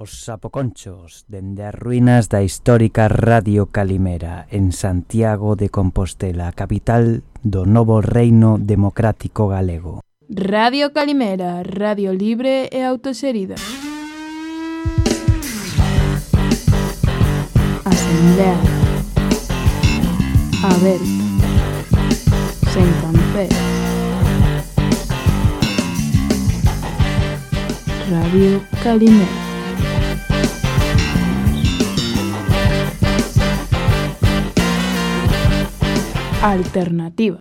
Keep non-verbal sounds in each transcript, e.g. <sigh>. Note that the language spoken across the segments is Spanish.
Os sapoconchos dende as ruínas da histórica Radio Calimera en Santiago de Compostela, capital do novo reino democrático galego. Radio Calimera, radio libre e autoserida. Asamblea. ver. Sen campés. Radio Calimera. Alternativa.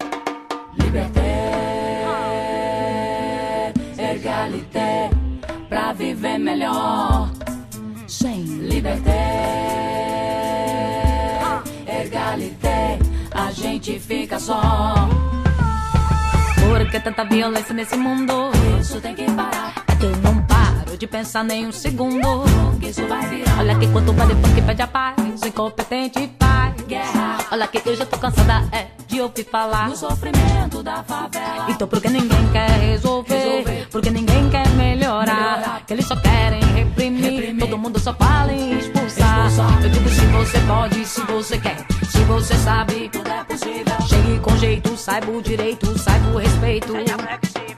Egalité pra viver melhor. Sem liberdade, egalité, a gente fica só. Por que tanta violência nesse mundo? Isso tem que parar. É que não de pensar nem um segundo. Olha que quanto vale que pede a paz, incompetente faz guerra. Olha que eu já tô cansada é de ouvir falar no sofrimento da favela. Então por que ninguém quer resolver? resolver. Porque ninguém quer melhorar. melhorar. Que eles só querem reprimir. reprimir. Todo mundo só fala em expulsar. Eu digo se você pode, se você quer. Se você sabe, tudo é possível. Chegue com jeito, saiba o direito, saiba o respeito.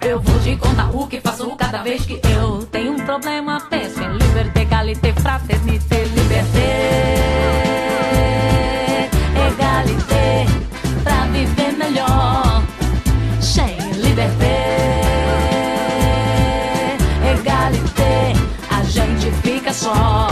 Eu vou te contar o que faço cada vez que eu tenho um problema. Penso em liberdade, égalité, fraternité, liberté. viver melhor. Sem liberdade, egalité, a gente fica só.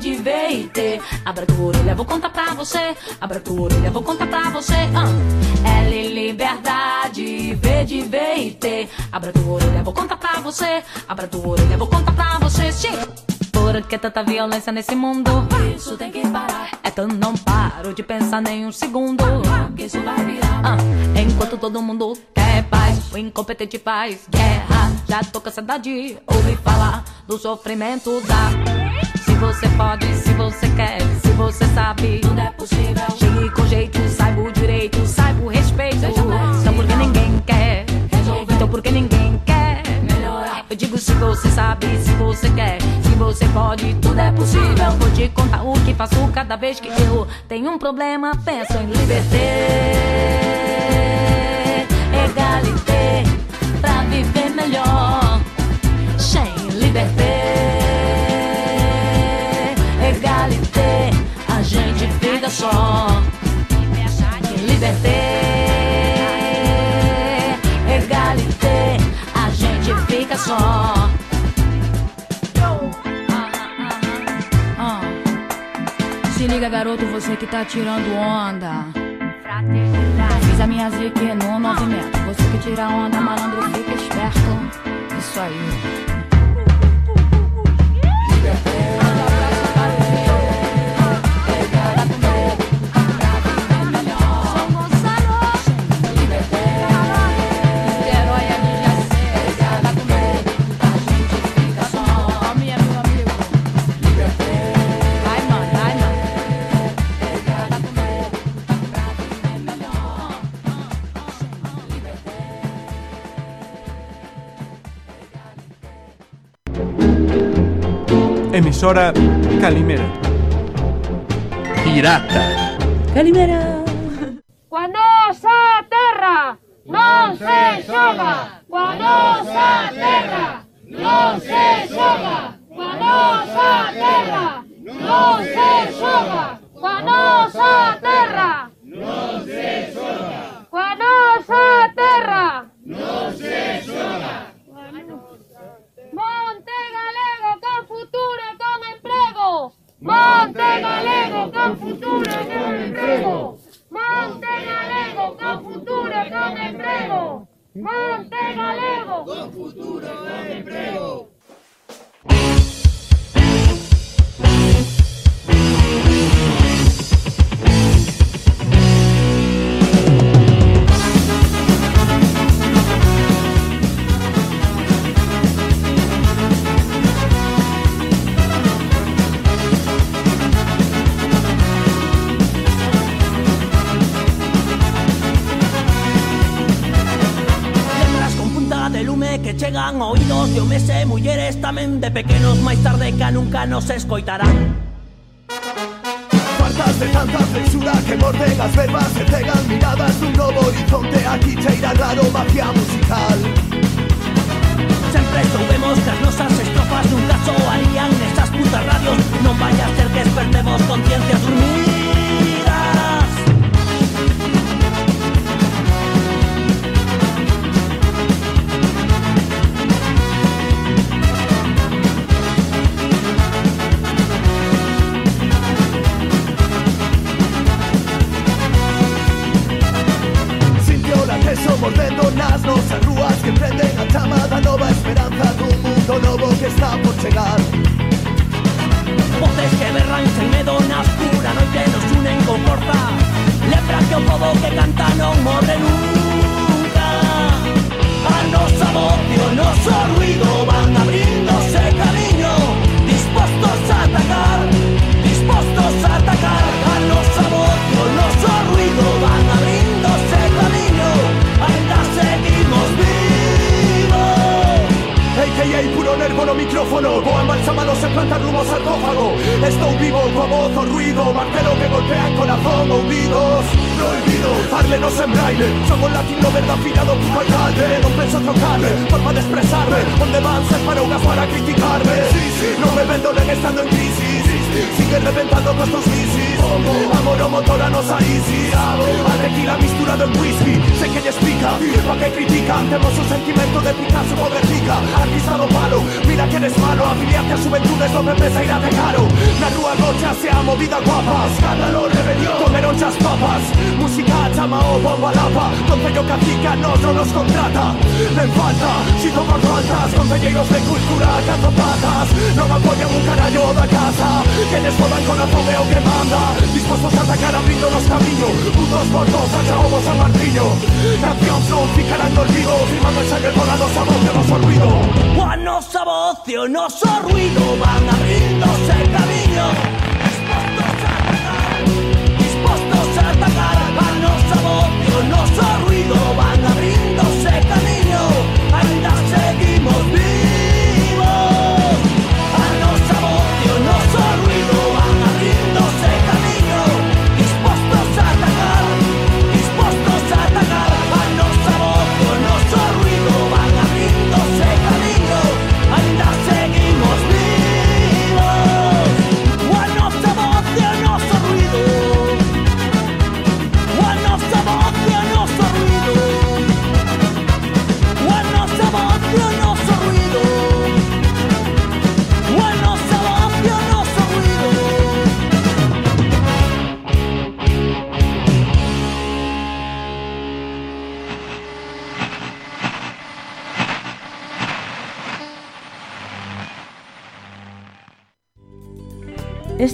De V e T. Abra tua orelha, vou contar pra você. Abra tua orelha, vou contar pra você. Uh. Ela é liberdade, V de V e T. Abra tua orelha, vou contar pra você. Abra tua orelha, vou contar pra você. Sim. Por que tanta violência nesse mundo? Isso tem que parar. É eu não paro de pensar nem um segundo. Que isso vai virar. Ah, enquanto todo mundo quer paz, o incompetente faz guerra. Já tô cansada de ouvir falar do sofrimento da. Se você pode, se você quer, se você sabe, tudo é possível. Chegue com jeito, saiba o direito, saiba o respeito. Então porque ninguém quer, Resolver. então porque ninguém quer melhorar. Eu digo se você sabe, se você quer você pode, tudo é possível. Vou te contar o que faço cada vez que eu tenho um problema. Penso em liberdade, egalité, pra viver melhor. Sem liberdade, só. Liberdade, egalité, a gente fica só. liga, garoto, você que tá tirando onda. Fiz a minha zique no movimento. Você que tira onda, malandro, fica esperto. Isso aí. Emisora Calimera. Pirata. Calimera. Cuando sa terra non se xoga. Cuando sa terra non se escoitará.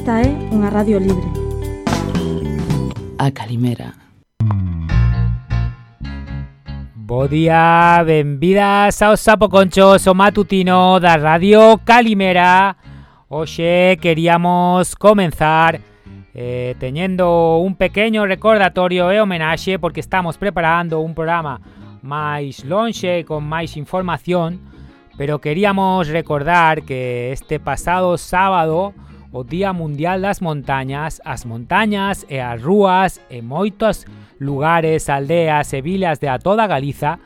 Esta é unha radio libre. A Calimera. Bo día, benvidas ao Sapo Concho, o matutino da Radio Calimera. Hoxe queríamos comenzar eh, teñendo un pequeno recordatorio e homenaxe porque estamos preparando un programa máis lonxe con máis información, pero queríamos recordar que este pasado sábado o Día Mundial das Montañas, as montañas e as rúas e moitos lugares, aldeas e vilas de a toda Galiza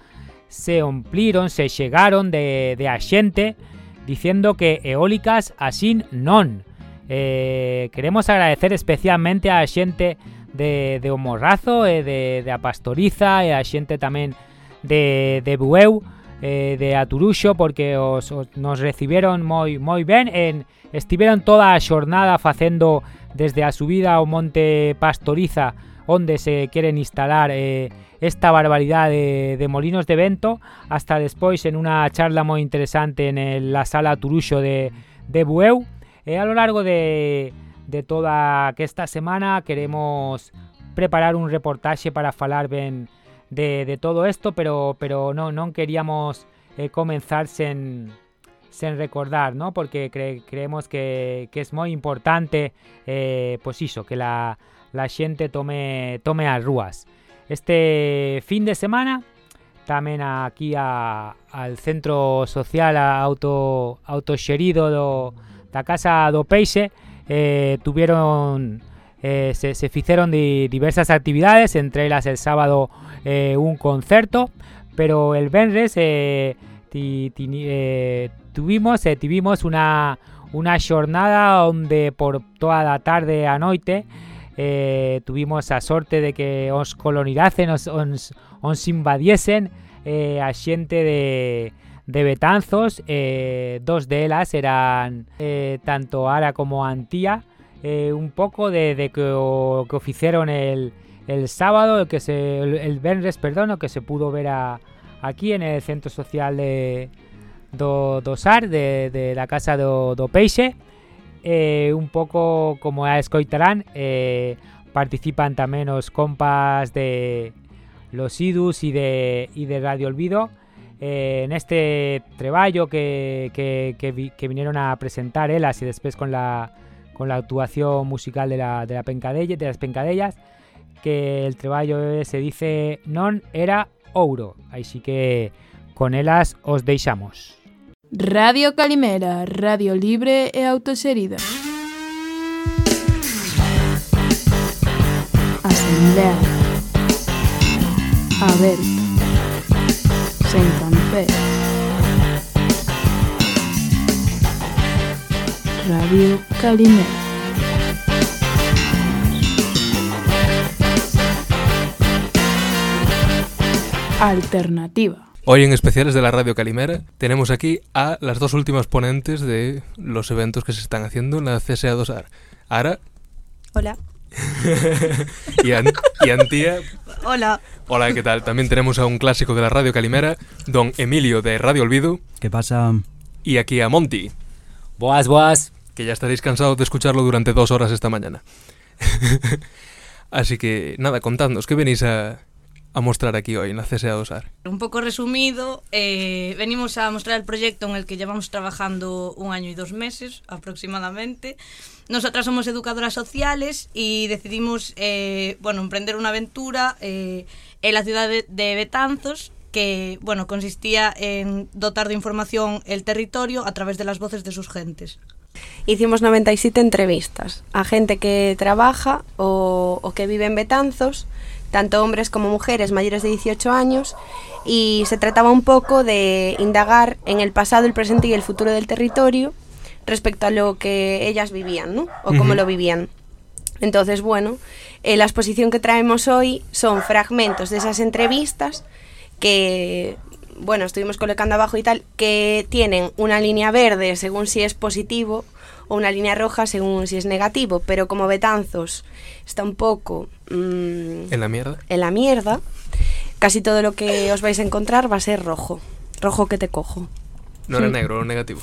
se ompliron, se chegaron de, de a xente dicendo que eólicas asín non. Eh, queremos agradecer especialmente a xente de, de o Morrazo e de, de a Pastoriza e a xente tamén de, de Bueu, eh, de Aturuxo porque os, os, nos recibiron moi moi ben en Estiveron toda a xornada facendo desde a subida ao Monte Pastoriza onde se queren instalar eh, esta barbaridade de, molinos de vento hasta despois en unha charla moi interesante en la sala Turuxo de, de Bueu. E a lo largo de, de toda esta semana queremos preparar un reportaxe para falar ben de, de todo esto pero pero queríamos eh, comenzar sen, sen recordar, ¿no? Porque cre creemos que, que, es muy importante, eh, pues eso, que la, la gente tome, tome a rúas. Este fin de semana, también aquí a, al Centro Social Auto, Autoxerido do, da Casa do Peixe, eh, tuvieron... Eh, se, se hicieron di, diversas actividades, entre ellas el sábado eh, un concerto, pero el Benres eh, ti, ti, eh, tuvimos eh, una unha xornada onde por toda a tarde a noite eh, tuvimos a sorte de que os colonizasen, os, os, invadiesen eh, a de, de Betanzos, eh, dos delas eran eh, tanto Ara como Antía, eh, un pouco de, de que o el, el sábado, el que se el, el perdón, o que se pudo ver aquí en el centro social de do, do SAR de, de la casa do, do Peixe. Eh, un pouco como a escoitarán eh, participan tamén os compas de los idus e de, de Radio Olvido. Eh, neste treballo que, que, que, vi, que vinieron a presentar elas e despois con la, con la actuación musical de, la, de, la de las pencadellas que el treballo se dice non era ouro. Así que con elas os deixamos Radio Calimera, radio libre e autoserida. Asamblea. Aberta. Sen cancer. Radio Calimera. Alternativa. Hoy en especiales de la Radio Calimera tenemos aquí a las dos últimas ponentes de los eventos que se están haciendo en la CSA2AR. Ara. Hola. <laughs> y, An y, Antía. Hola. Hola, ¿qué tal? También tenemos a un clásico de la Radio Calimera, don Emilio de Radio Olvido. ¿Qué pasa? Y aquí a Monty. Boas, boas. Que ya estaréis cansados de escucharlo durante dos horas esta mañana. <laughs> Así que, nada, contadnos, ¿qué venís a, a mostrar aquí hoy en la CSA do SAR? Un pouco resumido, eh, venimos a mostrar el proyecto en el que llevamos trabajando un año y dos meses aproximadamente. Nosotras somos educadoras sociales y decidimos eh, bueno, emprender una aventura eh, en la ciudad de, de Betanzos que bueno, consistía en dotar de información el territorio a través de las voces de sus gentes. Hicimos 97 entrevistas a gente que trabaja o, o que vive en Betanzos tanto hombres como mujeres mayores de 18 años, y se trataba un poco de indagar en el pasado, el presente y el futuro del territorio respecto a lo que ellas vivían, ¿no? O cómo uh -huh. lo vivían. Entonces, bueno, eh, la exposición que traemos hoy son fragmentos de esas entrevistas que, bueno, estuvimos colocando abajo y tal, que tienen una línea verde según si es positivo o una línea roja según si es negativo, pero como Betanzos está un poco... Mmm, ¿En la mierda? En la mierda, casi todo lo que os vais a encontrar va a ser rojo. Rojo que te cojo. ¿No era negro, era negativo?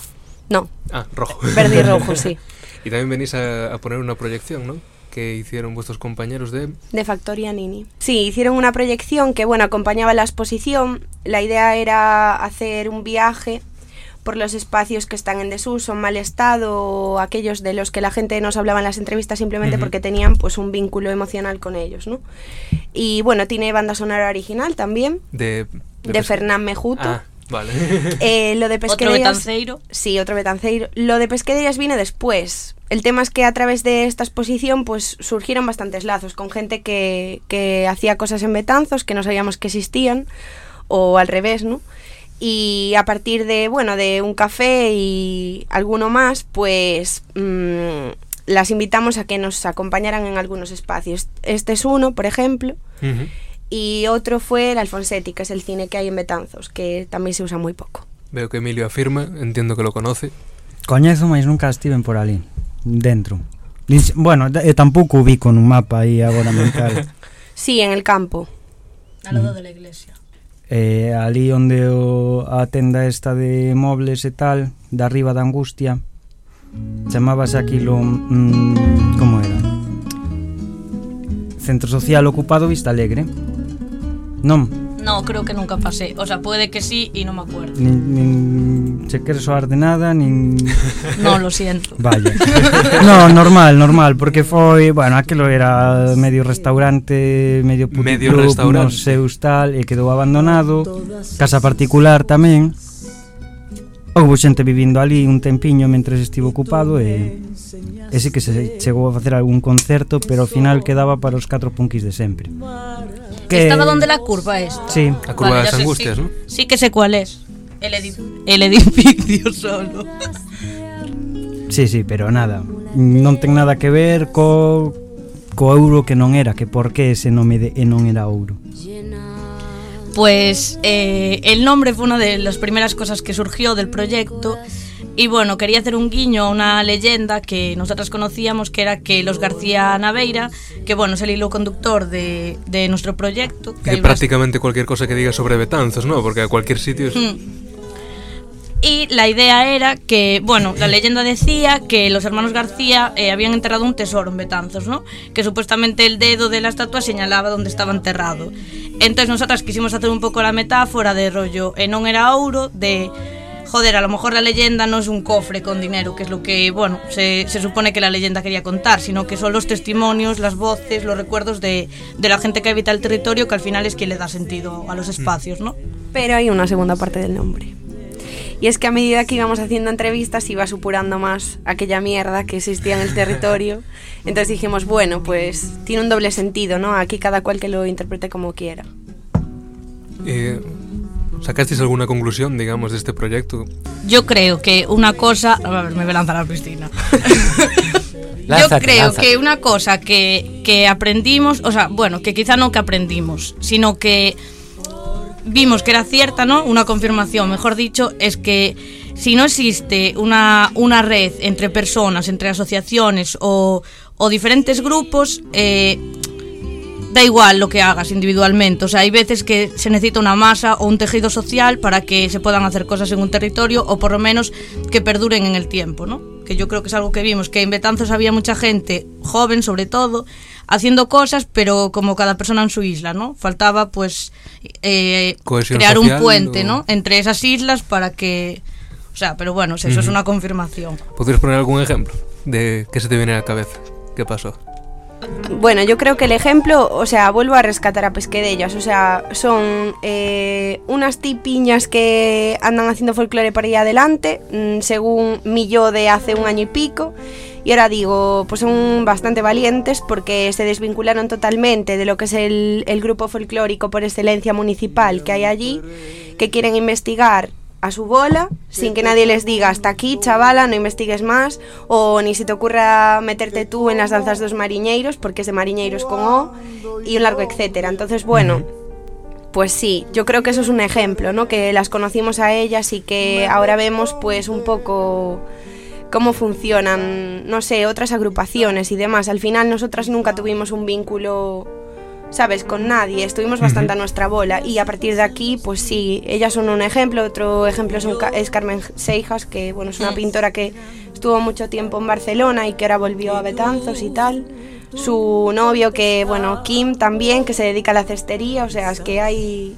No. Ah, rojo. Verde y rojo, <laughs> sí. y también venís a, a poner una proyección, ¿no? que hicieron vuestros compañeros de... De Factoria Nini. Sí, hicieron una proyección que, bueno, acompañaba la exposición. La idea era hacer un viaje por los espacios que están en desuso, en mal estado, o aquellos de los que la gente nos hablaba en las entrevistas simplemente uh -huh. porque tenían pues un vínculo emocional con ellos, ¿no? Y bueno, tiene banda sonora original también. De, de, de Fernán Mejuto. Ah. Vale. <laughs> Eh, lo de Pesquerillas... Otro betanceiro. Sí, otro betanceiro. Lo de Pesquerillas viene después. El tema es que a través de esta exposición pues surgieron bastantes lazos con gente que, que hacía cosas en Betanzos que no sabíamos que existían o al revés, ¿no? Y a partir de bueno de un café y alguno más pues mmm, las invitamos a que nos acompañaran en algunos espacios. Este es uno por ejemplo uh -huh. y otro fue el Alfonsetti que es el cine que hay en Betanzos que también se usa muy poco. Veo que Emilio afirma entiendo que lo conoce. Coñezo mas nunca estiven por ali dentro. Bueno e tampouco vi con un mapa aí agora mental. <laughs> Sí en el campo. Al lado de la iglesia eh, ali onde o, a tenda esta de mobles e tal, da riba da angustia, chamábase aquilo, mm, como era? Centro Social Ocupado Vista Alegre. Non, No, creo que nunca pasé. O sea, puede que sí y no me acuerdo. Nin, nin se quere soar de nada, nin... <laughs> no, lo siento. Vaya. no, normal, normal, porque foi, bueno, aquilo era medio restaurante, medio puticlub, medio club, restaurante. non seus tal, e quedou abandonado, casa particular tamén. Houve xente vivindo ali un tempiño mentre estivo ocupado e ese que se chegou a facer algún concerto, pero ao final quedaba para os catro punkis de sempre. Que... Estaba donde la curva es. Sí. A curva Vale, ya sé, angustias, sí. ¿no? Sí que sé cuál es. El, edi- el edificio <laughs> solo. Sí, sí, pero nada, non ten nada que ver co co euro que non era, que por que ese nome de e non era ouro. Pues eh, el nombre fue una de las primeras cosas que surgió del proyecto. Y bueno, quería hacer un guiño a una leyenda que nosotras conocíamos, que era que los García Naveira, que bueno, es el hilo conductor de, de nuestro proyecto. Que de prácticamente unas... cualquier cosa que diga sobre Betanzos, ¿no? Porque a cualquier sitio es... Mm. Y la idea era que, bueno, la leyenda decía que los hermanos García eh, habían enterrado un tesoro en Betanzos, ¿no? Que supuestamente el dedo de la estatua señalaba dónde estaba enterrado. Entonces nosotras quisimos hacer un poco la metáfora de rollo e non era ouro, de joder, a lo mejor la leyenda no es un cofre con dinero, que es lo que, bueno, se, se supone que la leyenda quería contar, sino que son los testimonios, las voces, los recuerdos de, de la gente que habita el territorio, que al final es quien le da sentido a los espacios, ¿no? Pero hay una segunda parte del nombre. Y es que a medida que íbamos haciendo entrevistas iba supurando más aquella mierda que existía en el territorio. <laughs> Entonces dijimos, bueno, pues tiene un doble sentido, ¿no? Aquí cada cual que lo interprete como quiera. Eh, ¿Sacasteis alguna conclusión, digamos, de este proyecto? Yo creo que una cosa. A ver, me voy a lanzar a la piscina. <laughs> Yo creo lánzate. que una cosa que, que aprendimos, o sea, bueno, que quizá no que aprendimos, sino que vimos que era cierta, ¿no? Una confirmación, mejor dicho, es que si no existe una, una red entre personas, entre asociaciones o, o diferentes grupos, eh, da igual lo que hagas individualmente. O sea, hay veces que se necesita una masa o un tejido social para que se puedan hacer cosas en un territorio o por lo menos que perduren en el tiempo, ¿no? Que yo creo que es algo que vimos, que en Betanzos había mucha gente, joven sobre todo, haciendo cosas, pero como cada persona en su isla, ¿no? Faltaba pues eh, crear un puente, o- ¿no? Entre esas islas para que... O sea, pero bueno, eso es una confirmación. ¿Podrías poner algún ejemplo de qué se te viene a la cabeza? ¿Qué pasó? Bueno, yo creo que el ejemplo, o sea, vuelvo a rescatar a Pesquedellas, o sea, son eh, unas tipiñas que andan haciendo folclore para ir adelante, mm, según mi yo de hace un año y pico, y ahora digo, pues son bastante valientes porque se desvincularon totalmente de lo que es el grupo folclórico por excelencia municipal que hay allí, que quieren investigar a su bola, sin que nadie les diga hasta aquí, chavala, no investigues más, o ni se te ocurra meterte tú en las danzas dos mariñeiros, porque es de mariñeiros con O, y un largo etcétera. Entonces, bueno, pues sí, yo creo que eso es un ejemplo, ¿no? Que las conocimos a ellas y que ahora vemos pues un poco cómo funcionan, no sé, otras agrupaciones y demás. Al final nosotras nunca tuvimos un vínculo, ¿sabes? Con nadie, estuvimos bastante a nuestra bola y a partir de aquí, pues sí, ellas son un ejemplo. Otro ejemplo son Ca- es Carmen Seijas, que bueno, es una pintora que estuvo mucho tiempo en Barcelona y que ahora volvió a Betanzos y tal. Su novio, que bueno, Kim también, que se dedica a la cestería, o sea, es que hay...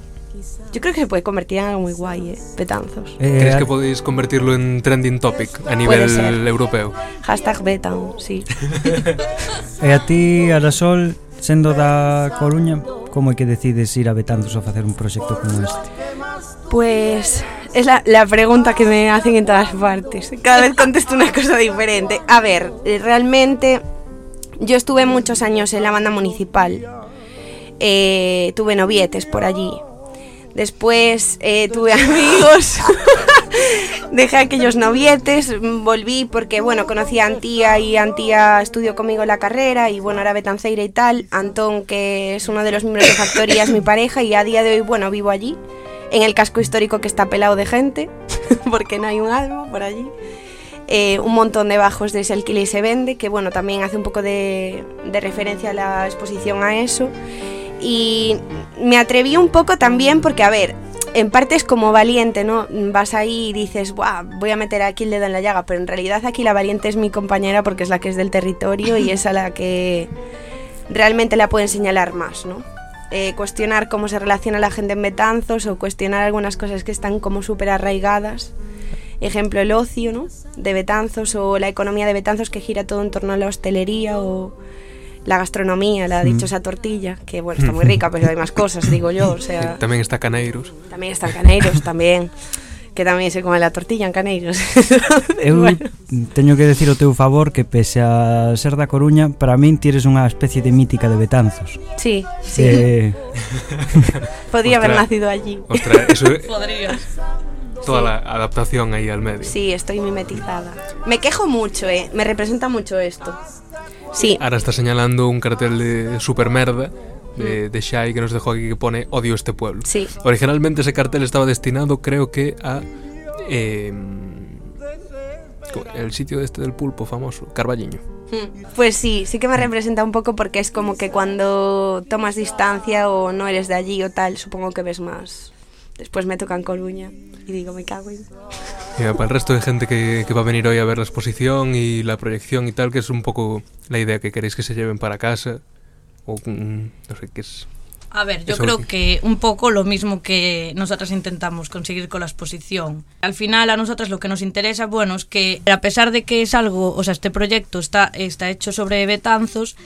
Yo creo que se puede convertir en algo muy guay, ¿eh? Betanzos. ¿Crees que podéis convertirlo en trending topic a nivel europeo? Hashtag Betan, sí. <laughs> <laughs> E a ti, Arasol, sendo da Coruña, como é que decides ir a Betanzos a facer un proxecto como este? Pues es la, la pregunta que me hacen en todas partes. Cada vez contesto una cosa diferente. A ver, realmente yo estuve muchos años en la banda municipal. Eh, tuve novietes por allí. Después eh, tuve amigos. <laughs> Dejé aquellos novietes, volví porque, bueno, conocí a Antía y Antía estudió conmigo la carrera y, bueno, era betanceira y tal. Antón, que es uno de los miembros de Factoría, es mi pareja y a día de hoy, bueno, vivo allí, en el casco histórico que está pelado de gente, <laughs> porque no hay un alma por allí. Eh, un montón de bajos de Se alquila y se vende, que, bueno, también hace un poco de, de referencia a la exposición a eso. Y me atreví un poco también porque, a ver, en parte es como valiente, ¿no? Vas ahí y dices, Buah, voy a meter aquí el dedo en la llaga, pero en realidad aquí la valiente es mi compañera porque es la que es del territorio y es a la que realmente la pueden señalar más, ¿no? Eh, cuestionar cómo se relaciona la gente en Betanzos o cuestionar algunas cosas que están como súper arraigadas. ejemplo el ocio, ¿no? De Betanzos o la economía de Betanzos que gira todo en torno a la hostelería o la gastronomía, la mm. dichosa tortilla, que bueno, está muy rica, pero hay más cosas, digo yo, o sea... <laughs> Tamén está Caneiros. Tamén está Caneiros, <laughs> tamén que tamén se come la tortilla en Caneiros. Eu <laughs> bueno. teño que decir o teu favor que pese a ser da Coruña, para min tires unha especie de mítica de Betanzos. Sí, sí. Eh... Podía Ostra, haber nacido allí. Ostra, eso... Podrías. Toda la adaptación ahí al medio. Sí, estoy mimetizada. Me quejo mucho, eh. Me representa mucho esto. Sí. Ahora está señalando un cartel de supermerda de, de Shai que nos dejó aquí que pone odio este pueblo. Sí. Originalmente ese cartel estaba destinado creo que a eh, el sitio este del pulpo famoso, Carballiño. Mm. Pues sí, sí que me representa un poco porque es como que cuando tomas distancia o no eres de allí o tal, supongo que ves más. Después me tocan Coruña y digo, me cago en... Mira, para el resto de gente que, que va a venir hoy a ver la exposición y la proyección y tal, que es un poco la idea que queréis que se lleven para casa. O mm, no sé qué es. A ver, yo Eso- creo que un poco lo mismo que nosotras intentamos conseguir con la exposición. Al final a nosotras lo que nos interesa, bueno, es que a pesar de que es algo, o sea, este proyecto está, está hecho sobre Betanzos,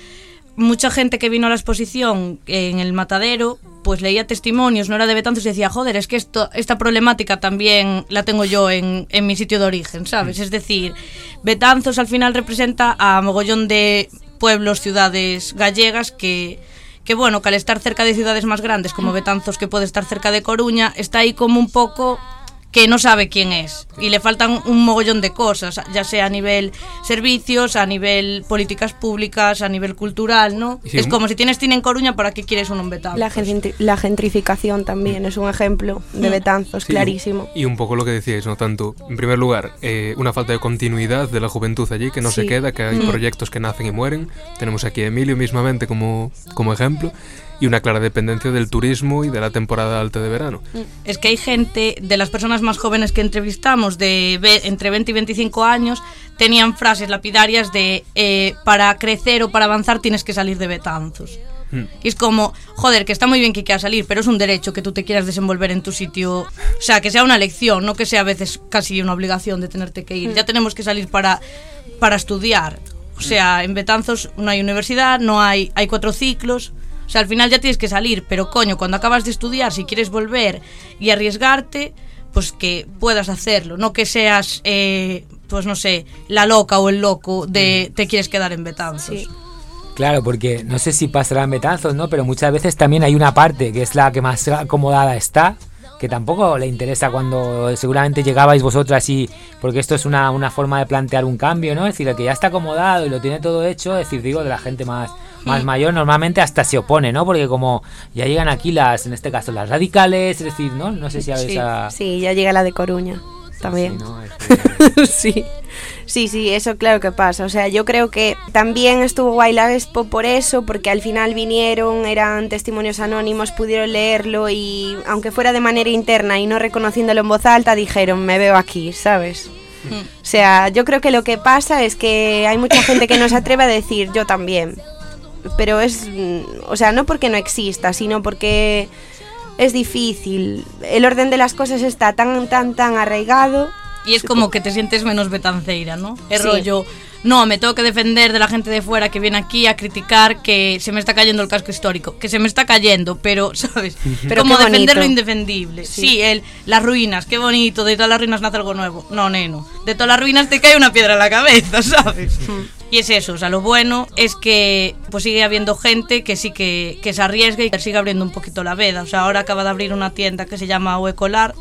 mucha gente que vino a la exposición en el matadero, pues leía testimonios, no era de Betanzos y decía, joder, es que esto, esta problemática también la tengo yo en, en mi sitio de origen, ¿sabes? Es decir, Betanzos al final representa a mogollón de pueblos, ciudades gallegas que que bueno, que al estar cerca de ciudades más grandes como Betanzos, que puede estar cerca de Coruña, está ahí como un poco que no sabe quién es y le faltan un mogollón de cosas, ya sea a nivel servicios, a nivel políticas públicas, a nivel cultural, ¿no? Sí, es un- como si tienes cine en Coruña, ¿para qué quieres en Betanzos? La, gentri- la gentrificación también es un ejemplo de Mm. Betanzos, Sí, clarísimo. Y un poco lo que decíais, ¿no? Tanto, en primer lugar, eh, una falta de continuidad de la juventud allí, que no se queda, que hay Mm. proyectos que nacen y mueren. Tenemos aquí a Emilio mismamente como, como ejemplo. Y una clara dependencia del turismo y de la temporada alta de verano. Es que hay gente, de las personas más jóvenes que entrevistamos, de entre 20 y 25 años, tenían frases lapidarias de eh, para crecer o para avanzar tienes que salir de Betanzos. Y es como, joder, que está muy bien que quieras salir, pero es un derecho que tú te quieras desenvolver en tu sitio. O sea, que sea una elección, no que sea a veces casi una obligación de tenerte que ir. Mm. Ya tenemos que salir para, para estudiar. O sea, en Betanzos no hay universidad, no hay, hay cuatro ciclos. O sea, al final ya tienes que salir, pero coño, cuando acabas de estudiar, si quieres volver y arriesgarte, pues que puedas hacerlo, no que seas, eh, pues no sé, la loca o el loco de te quieres quedar en Betanzos. Claro, porque no sé si pasará en Betanzos, ¿no? Pero muchas veces también hay una parte que es la que más acomodada está, que tampoco le interesa cuando seguramente llegabais vosotras y porque esto es una, una forma de plantear un cambio, ¿no? Es decir, el que ya está acomodado y lo tiene todo hecho, es decir, digo, de la gente más, más Mm. mayor, normalmente hasta se opone, ¿no? Porque como ya llegan aquí las, en este caso, las radicales, es decir, ¿no? No sé si habéis Sí, a... sí, ya llega la de Coruña también. <laughs> sí. Sí, sí, eso claro que pasa. O sea, yo creo que también estuvo guay la Expo por eso, porque al final vinieron, eran testimonios anónimos, pudieron leerlo y aunque fuera de manera interna y no reconociéndolo en voz alta, dijeron, me veo aquí, ¿sabes? O sea, yo creo que lo que pasa es que hay mucha gente que no se atreve a decir yo también. Pero es, mm, o sea, no porque no exista, sino porque es difícil. El orden de las cosas está tan, tan, tan arraigado. Y es como que te sientes menos betanceira, ¿no? Es Sí. rollo, no, me tengo que defender de la gente de fuera que viene aquí a criticar que se me está cayendo el casco histórico. Que se me está cayendo, pero, <laughs> ¿sabes? Pero como defender lo indefendible. Sí. Sí, el, las ruinas, qué bonito, de todas las ruinas nace algo nuevo. No, neno. De todas las ruinas te cae una piedra en la cabeza, <laughs> ¿sabes? Y es eso, o sea, lo bueno es que pues sigue habiendo gente que sí que, que se arriesga y que sigue abriendo un poquito la veda. O sea, ahora acaba de abrir una tienda que se llama Oecolar,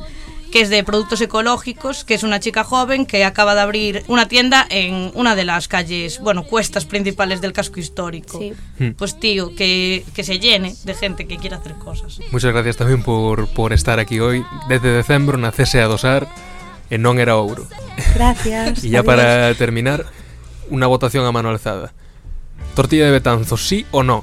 que es de productos ecológicos, que es una chica joven que acaba de abrir una tienda en una de las calles, bueno, cuestas principales del casco histórico. Sí. Hmm. Pues tío, que, que se llene de gente que quiere hacer cosas. Muchas gracias tamén por, por estar aquí hoy. Desde decembro na CSA do SAR e non era ouro. Gracias. <laughs> E ya adiós. para terminar, unha votación a mano alzada. Tortilla de Betanzos, sí o no?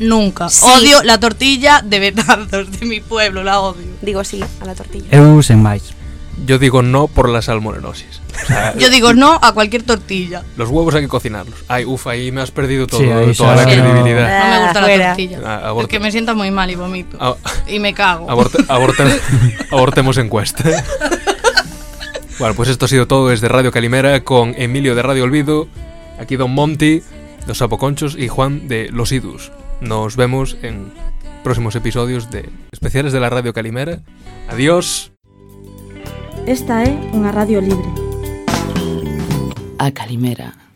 Nunca. Sí. Odio la tortilla de Betanzos, <laughs> de mi pueblo, la odio. Digo sí a la tortilla. Eu sen máis. Yo digo no por la salmonenosis. O sea, <laughs> Yo digo no a cualquier tortilla. Los huevos hay que cocinarlos. Ay, ufa, ahí me has perdido todo, Sí, ahí toda la credibilidad. No me gusta la fuera. tortilla. Ah, aborta- Porque me sienta muy mal y vomito. Ah, Y me cago. aborte- <laughs> aborte- abortemos encuesta. Bueno, pues esto ha sido todo desde Radio Calimera con Emilio de Radio Olvido, aquí Don Monty, Los Sapoconchos y Juan de Los Idus. Nos vemos en próximos episodios de especiales de la Radio Calimera. Adiós. Esta é unha radio libre. A Calimera.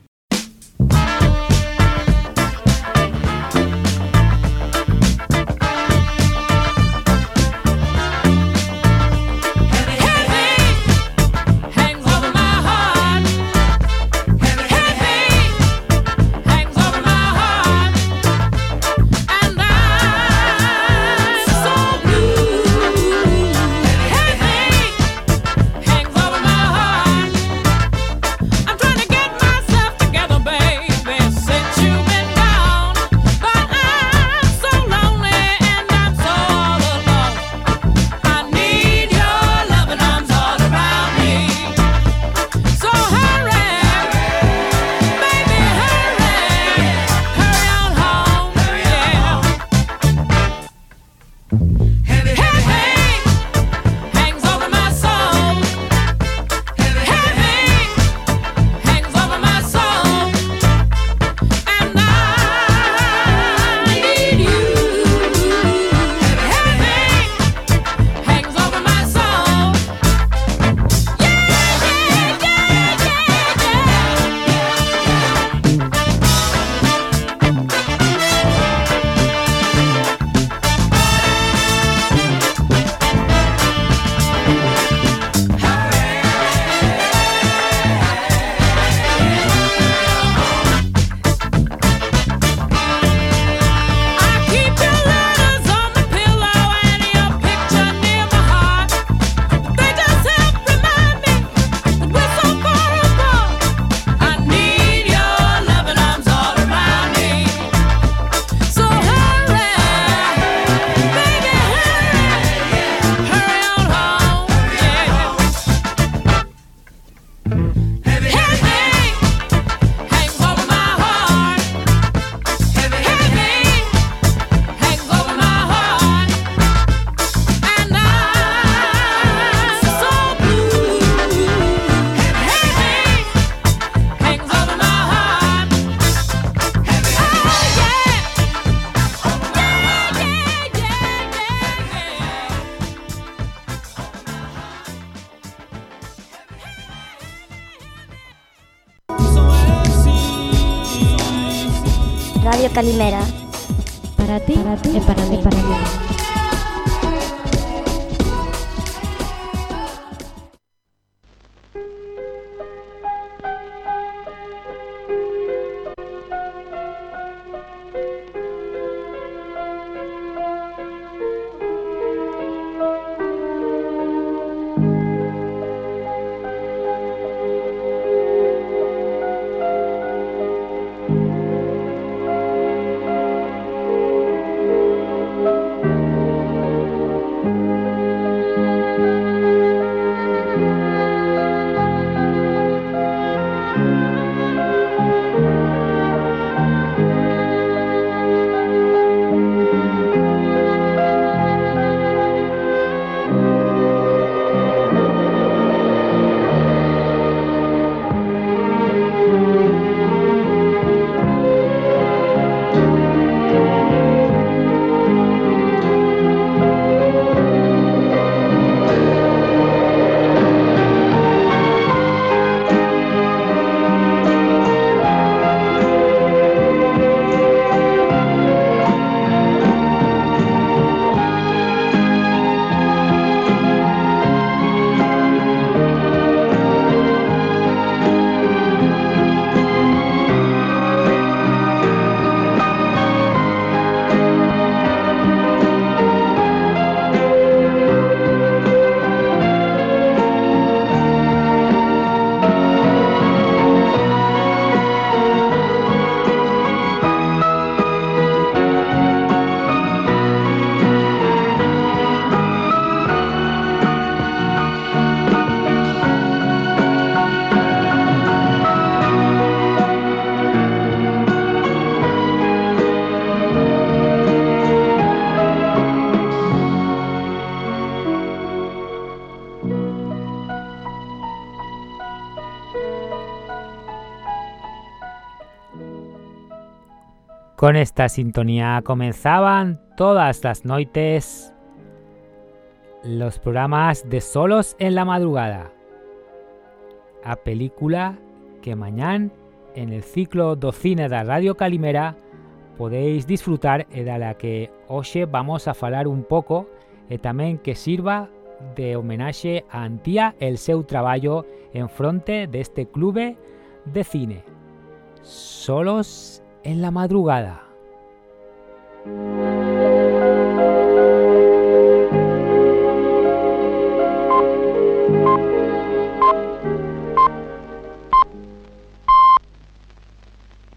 Radio Con esta sintonía comenzaban todas las noites los programas de Solos en la Madrugada, a película que mañana en el ciclo do cine da Radio Calimera podéis disfrutar e la que hoxe vamos a falar un pouco e tamén que sirva de homenaxe a Antía el seu traballo en fronte deste clube de cine. Solos en la madrugada.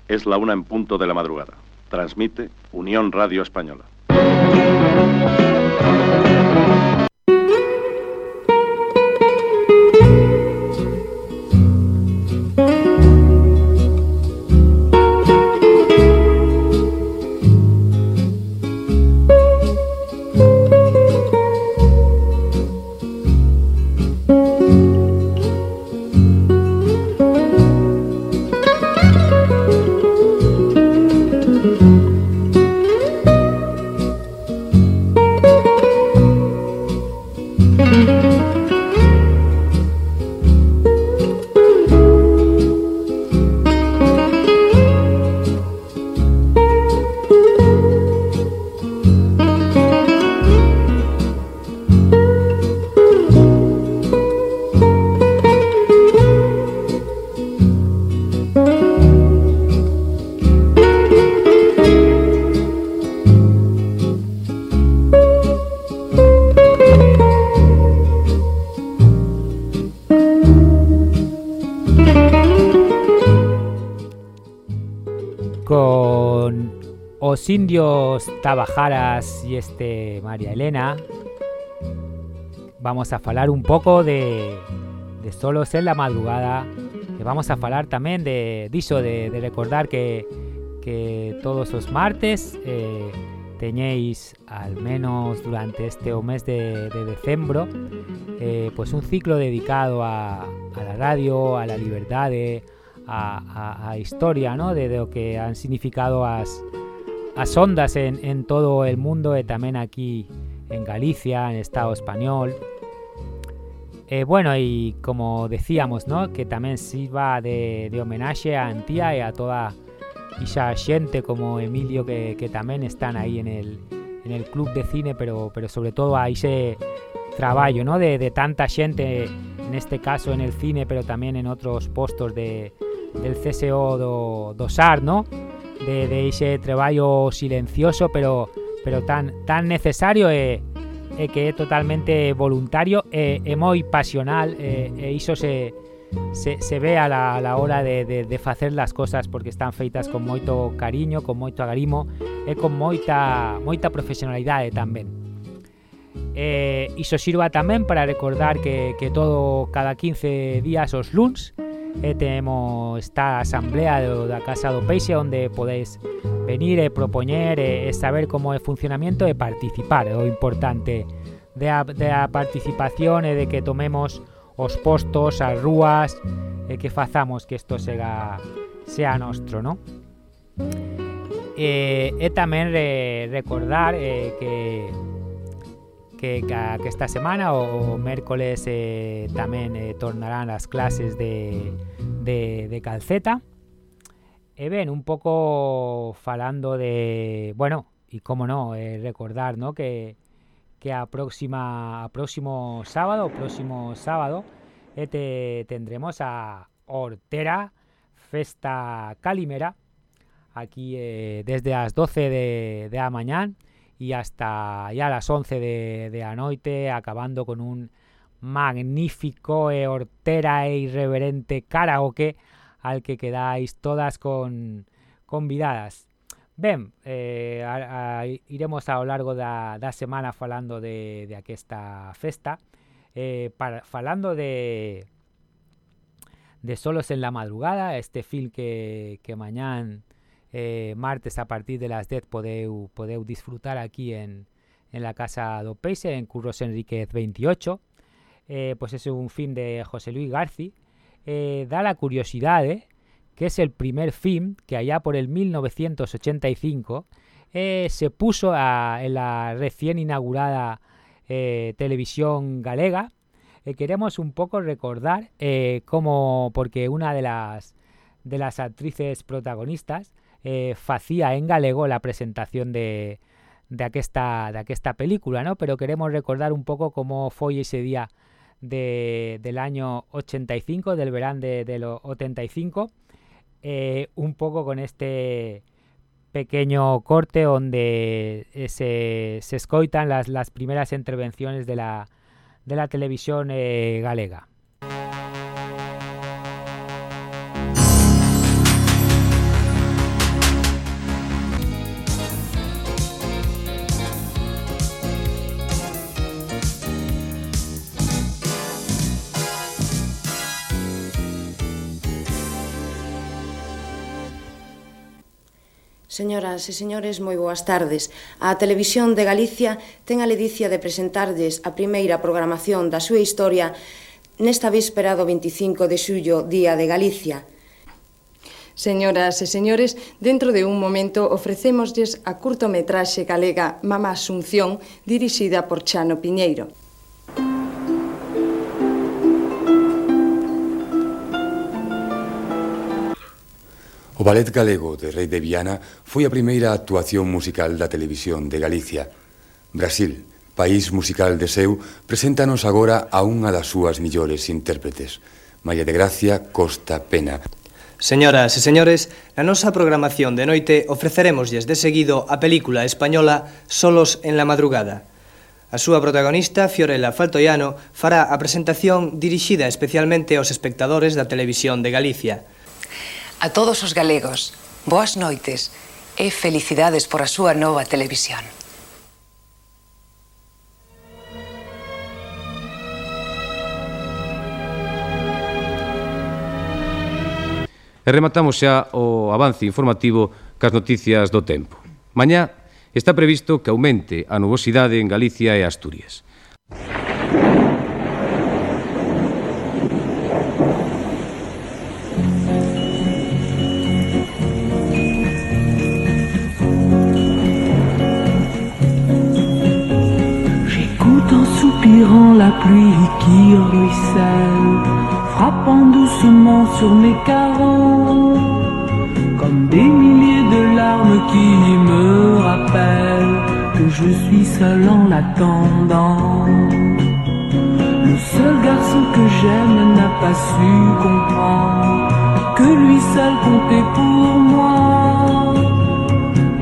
Es la una en punto de la madrugada. Transmite Unión Radio Española. Indios Tabajaras y este María Elena vamos a falar un pouco de, de solos en la madrugada vamos a falar tamén de diso de, recordar que, que todos os martes eh, al menos durante este o mes de, de eh, pues un ciclo dedicado a, a la radio, a la liberdade, a, a, a historia ¿no? de, de lo que han significado as, as ondas en, en todo el mundo e tamén aquí en Galicia, en Estado español. Eh, bueno, y como decíamos, ¿no? que tamén sirva de, de homenaxe a Antía e a toda esa xente como Emilio que, que tamén están aí en el, en el club de cine, pero, pero sobre todo a ese traballo ¿no? de, de tanta xente, en este caso en el cine, pero tamén en outros postos de, del CSO do, do ¿no? de, de ese traballo silencioso pero pero tan tan necesario e, e que é totalmente voluntario eh, e, e moi pasional e, e iso se, se, se ve a la, a la hora de, de, de facer las cosas porque están feitas con moito cariño, con moito agarimo e con moita moita profesionalidade tamén. E iso sirva tamén para recordar que, que todo cada 15 días os luns e temos esta asamblea do, da Casa do Peixe onde podéis venir e propoñer e, e saber como é funcionamento e participar, é o importante da, da participación e de que tomemos os postos, as rúas e que fazamos que isto sega, sea nostro, non? E, e tamén re, recordar eh, que que, esta semana o, mércoles eh, tamén eh, tornarán as clases de, de, calceta. E un pouco falando de, bueno, e como no, eh, recordar, no, que que a próxima próximo sábado, próximo sábado eh, te, tendremos a Hortera Festa Calimera aquí eh, desde as 12 de, de a mañán y hasta ya las 11 de, de anoite, acabando con un magnífico e hortera e irreverente karaoke al que quedáis todas con convidadas. Ben, eh, a, a, largo da, da semana falando de, de aquesta festa, eh, falando de de Solos en la Madrugada, este film que, que mañán eh, martes a partir de las 10 podeu, podeu disfrutar aquí en, en la Casa do Peixe, en Curros Enríquez 28. Eh, pues es un film de José Luis Garci. Eh, da la curiosidade que es el primer film que allá por el 1985 eh, se puso en la recién inaugurada televisión galega. Queremos un poco recordar cómo, porque una de las, de las actrices protagonistas hacía en galego la presentación de, de aquesta, de película, ¿no? Pero queremos recordar un poco cómo fue ese día de, del año 85, del verano de, de los 85, eh, un poco con este pequeño corte donde eh, se, se escoitan las, las primeras intervenciones de la, de la televisión eh, galega. Señoras e señores, moi boas tardes. A Televisión de Galicia ten a ledicia de presentarlles a primeira programación da súa historia nesta víspera do 25 de xullo, Día de Galicia. Señoras e señores, dentro de un momento ofrecémoslles a curtometraxe galega Mama Asunción, dirixida por Chano Piñeiro. O Ballet Galego de Rei de Viana foi a primeira actuación musical da televisión de Galicia. Brasil, país musical de seu, preséntanos agora a unha das súas millores intérpretes, María de Gracia Costa Pena. Señoras e señores, na nosa programación de noite ofreceremoslles de seguido a película española Solos en la madrugada. A súa protagonista, Fiorella Faltoiano, fará a presentación dirixida especialmente aos espectadores da televisión de Galicia a todos os galegos, boas noites e felicidades por a súa nova televisión. E rematamos xa o avance informativo cas noticias do tempo. Mañá está previsto que aumente a nubosidade en Galicia e Asturias. La pluie qui ruisselle, frappant doucement sur mes carreaux, comme des milliers de larmes qui me rappellent que je suis seul en l'attendant. Le seul garçon que j'aime n'a pas su comprendre que lui seul comptait pour moi.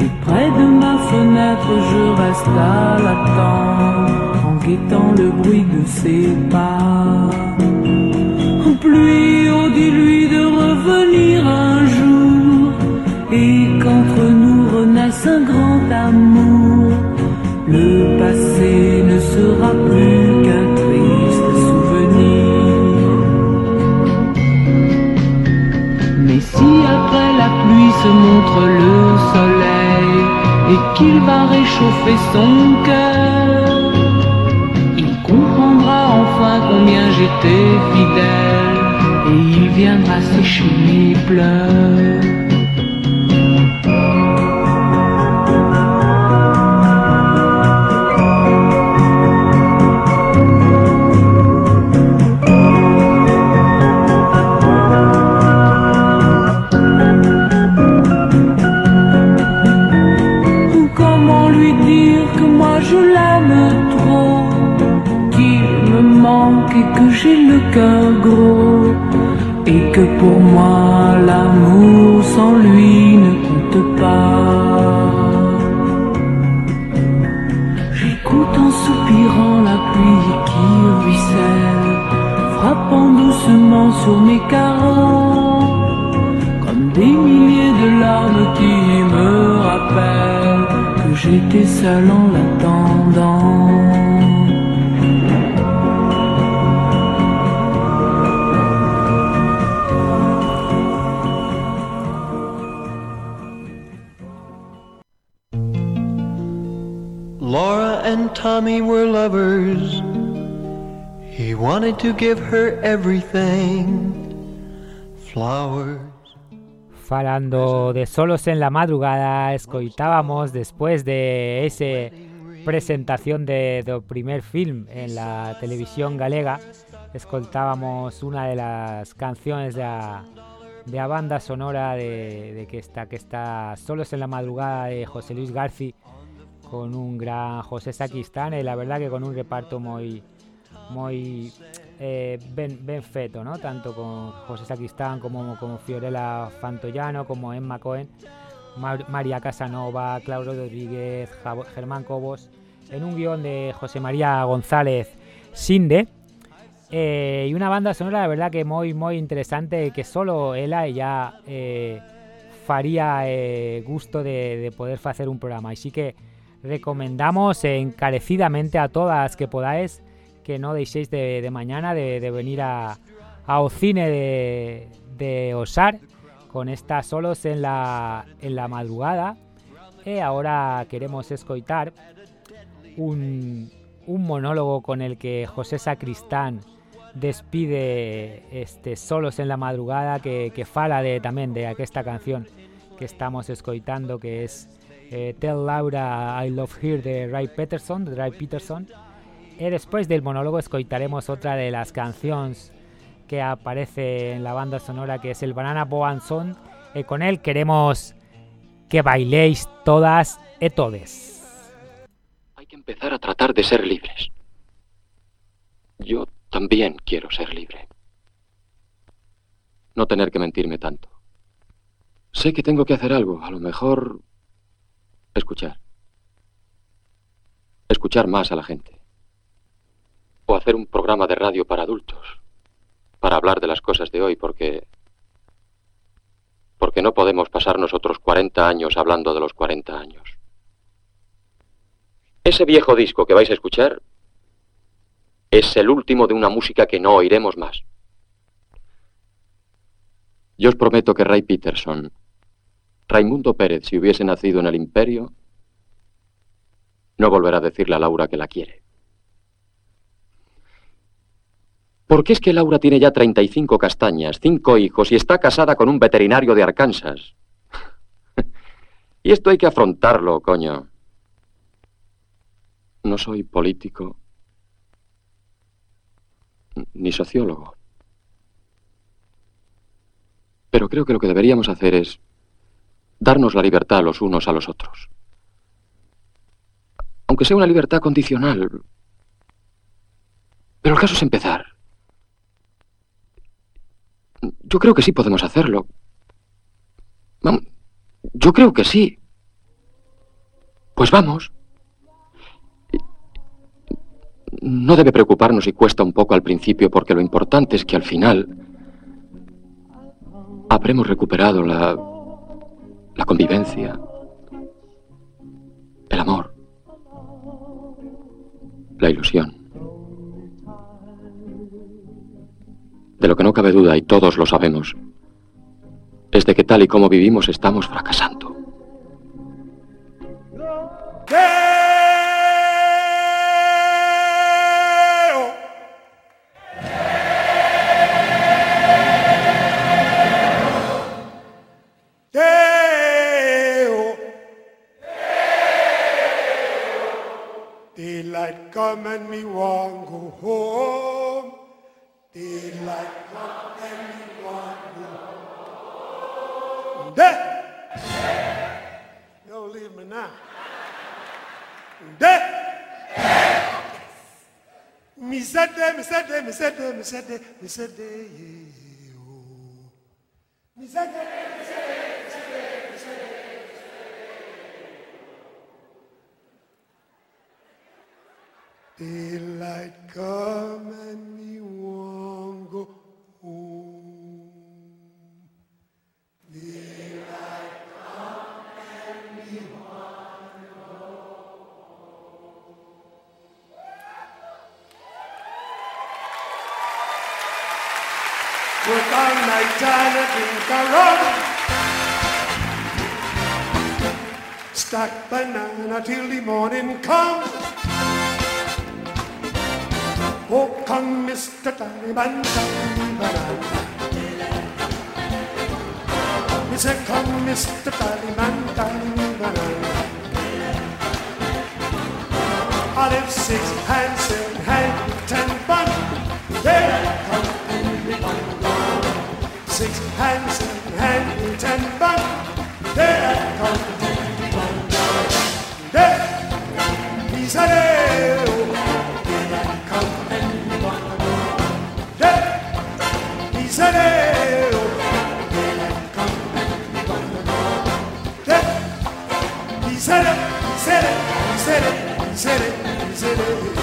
Et près de ma fenêtre, je reste à l'attendre guettant le bruit de ses pas. Pluie, oh dis-lui de revenir un jour, et qu'entre nous renaisse un grand amour. Le passé ne sera plus qu'un triste souvenir. Mais si après la pluie se montre le soleil, et qu'il va réchauffer son cœur, j'étais fidèle et il viendra sécher mes pleurs. Pour moi l'amour sans lui ne compte pas. J'écoute en soupirant la pluie qui ruisselle, frappant doucement sur mes carreaux, comme des milliers de larmes qui me rappellent que j'étais seul en l'attendant. Wanted to give her everything. Flowers, Falando de solos en la madrugada, escoitábamos después de esa presentación de, do primer film en la televisión galega, escoltábamos una de las canciones de la, de la banda sonora de, de que está que está Solos en la madrugada de José Luis Garci con un gran José Saquistán y la verdad que con un reparto muy muy eh, ben, ben feto, ¿no? Tanto con José Saquistán como, como Fiorella Fantoyano, como Emma Cohen, Mar María Casanova, Claudio Rodríguez, Germán Cobos, en un guion de José María González Sinde. Eh, y una banda sonora, la verdad, que muy, muy interesante, que solo ella ya eh, faría eh, gusto de poder hacer un programa. Así que recomendamos encarecidamente a todas que podáis que no deixéis de, mañana de, venir a, ao cine de, de Osar con estas solos en la, en la madrugada. E ahora queremos escoitar un, un monólogo con el que José Sacristán despide este solos en la madrugada que, fala de tamén de aquesta canción que estamos escoitando que es eh, Tell Laura I Love Her de Ray Peterson de Ray Peterson y después del monólogo escoitaremos otra de las canciones que aparece en la banda sonora que es el Banana Boan Son y con él queremos que bailéis todas y todes. Hay que empezar a tratar de ser libres. Yo también quiero ser libre. No tener que mentirme tanto. Sé que tengo que hacer algo, a lo mejor escuchar. Escuchar más a la gente. O hacer un programa de radio para adultos. Para hablar de las cosas de hoy, porque... Porque no podemos pasar nosotros 40 años hablando de los 40 años. Ese viejo disco que vais a escuchar es el último de una música que no oiremos más. Yo os prometo que Ray Peterson, Raimundo Pérez, si hubiese nacido en el imperio, no volverá a decirle a Laura que la quiere. Porque es que Laura tiene ya 35 castañas, cinco hijos y está casada con un veterinario de Arkansas. <laughs> y esto hay que afrontarlo, coño. No soy político ni sociólogo. Pero creo que lo que deberíamos hacer es darnos la libertad los unos a los otros. Aunque sea una libertad condicional. Pero el caso es empezar. Yo creo que sí podemos hacerlo. Yo creo que sí. Pues vamos. No debe preocuparnos si cuesta un poco al principio, porque lo importante es que al final habremos recuperado la, la convivencia, el amor, la ilusión. De lo que no cabe duda, y todos lo sabemos, es de que tal y como vivimos estamos fracasando. Oh. Me said day, me said day, me said day, me said day. Daylight come and me want Titanic in Corona. Stack banana till the morning comes. Oh, come, Mr. Time and time. He said, come, Mr. Time and time banana. Six, hands in hand, ten six, hands seven, hand eight, and back. There comes the deep down. There, he's a nail. Oh, there comes the deep down. There, he's a nail. Oh, there comes gonna go. There, he said it, he said it, he said it, he said it, he said it.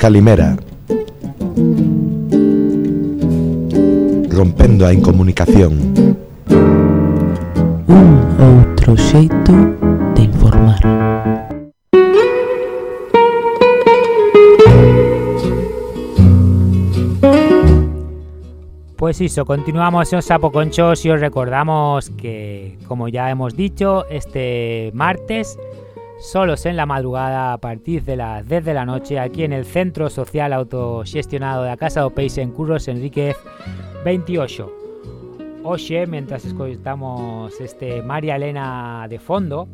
Calimera Rompendo a incomunicación Un outro xeito de informar. Pues eso, continuamos en Sapo Conchos y os recordamos que, como ya hemos dicho, este martes, solos en la madrugada a partir de las 10 de la noche, aquí en el Centro Social Autogestionado de la Casa do Peixe en Curros Enríquez 28. Oxe, mientras escuchamos este María Elena de fondo,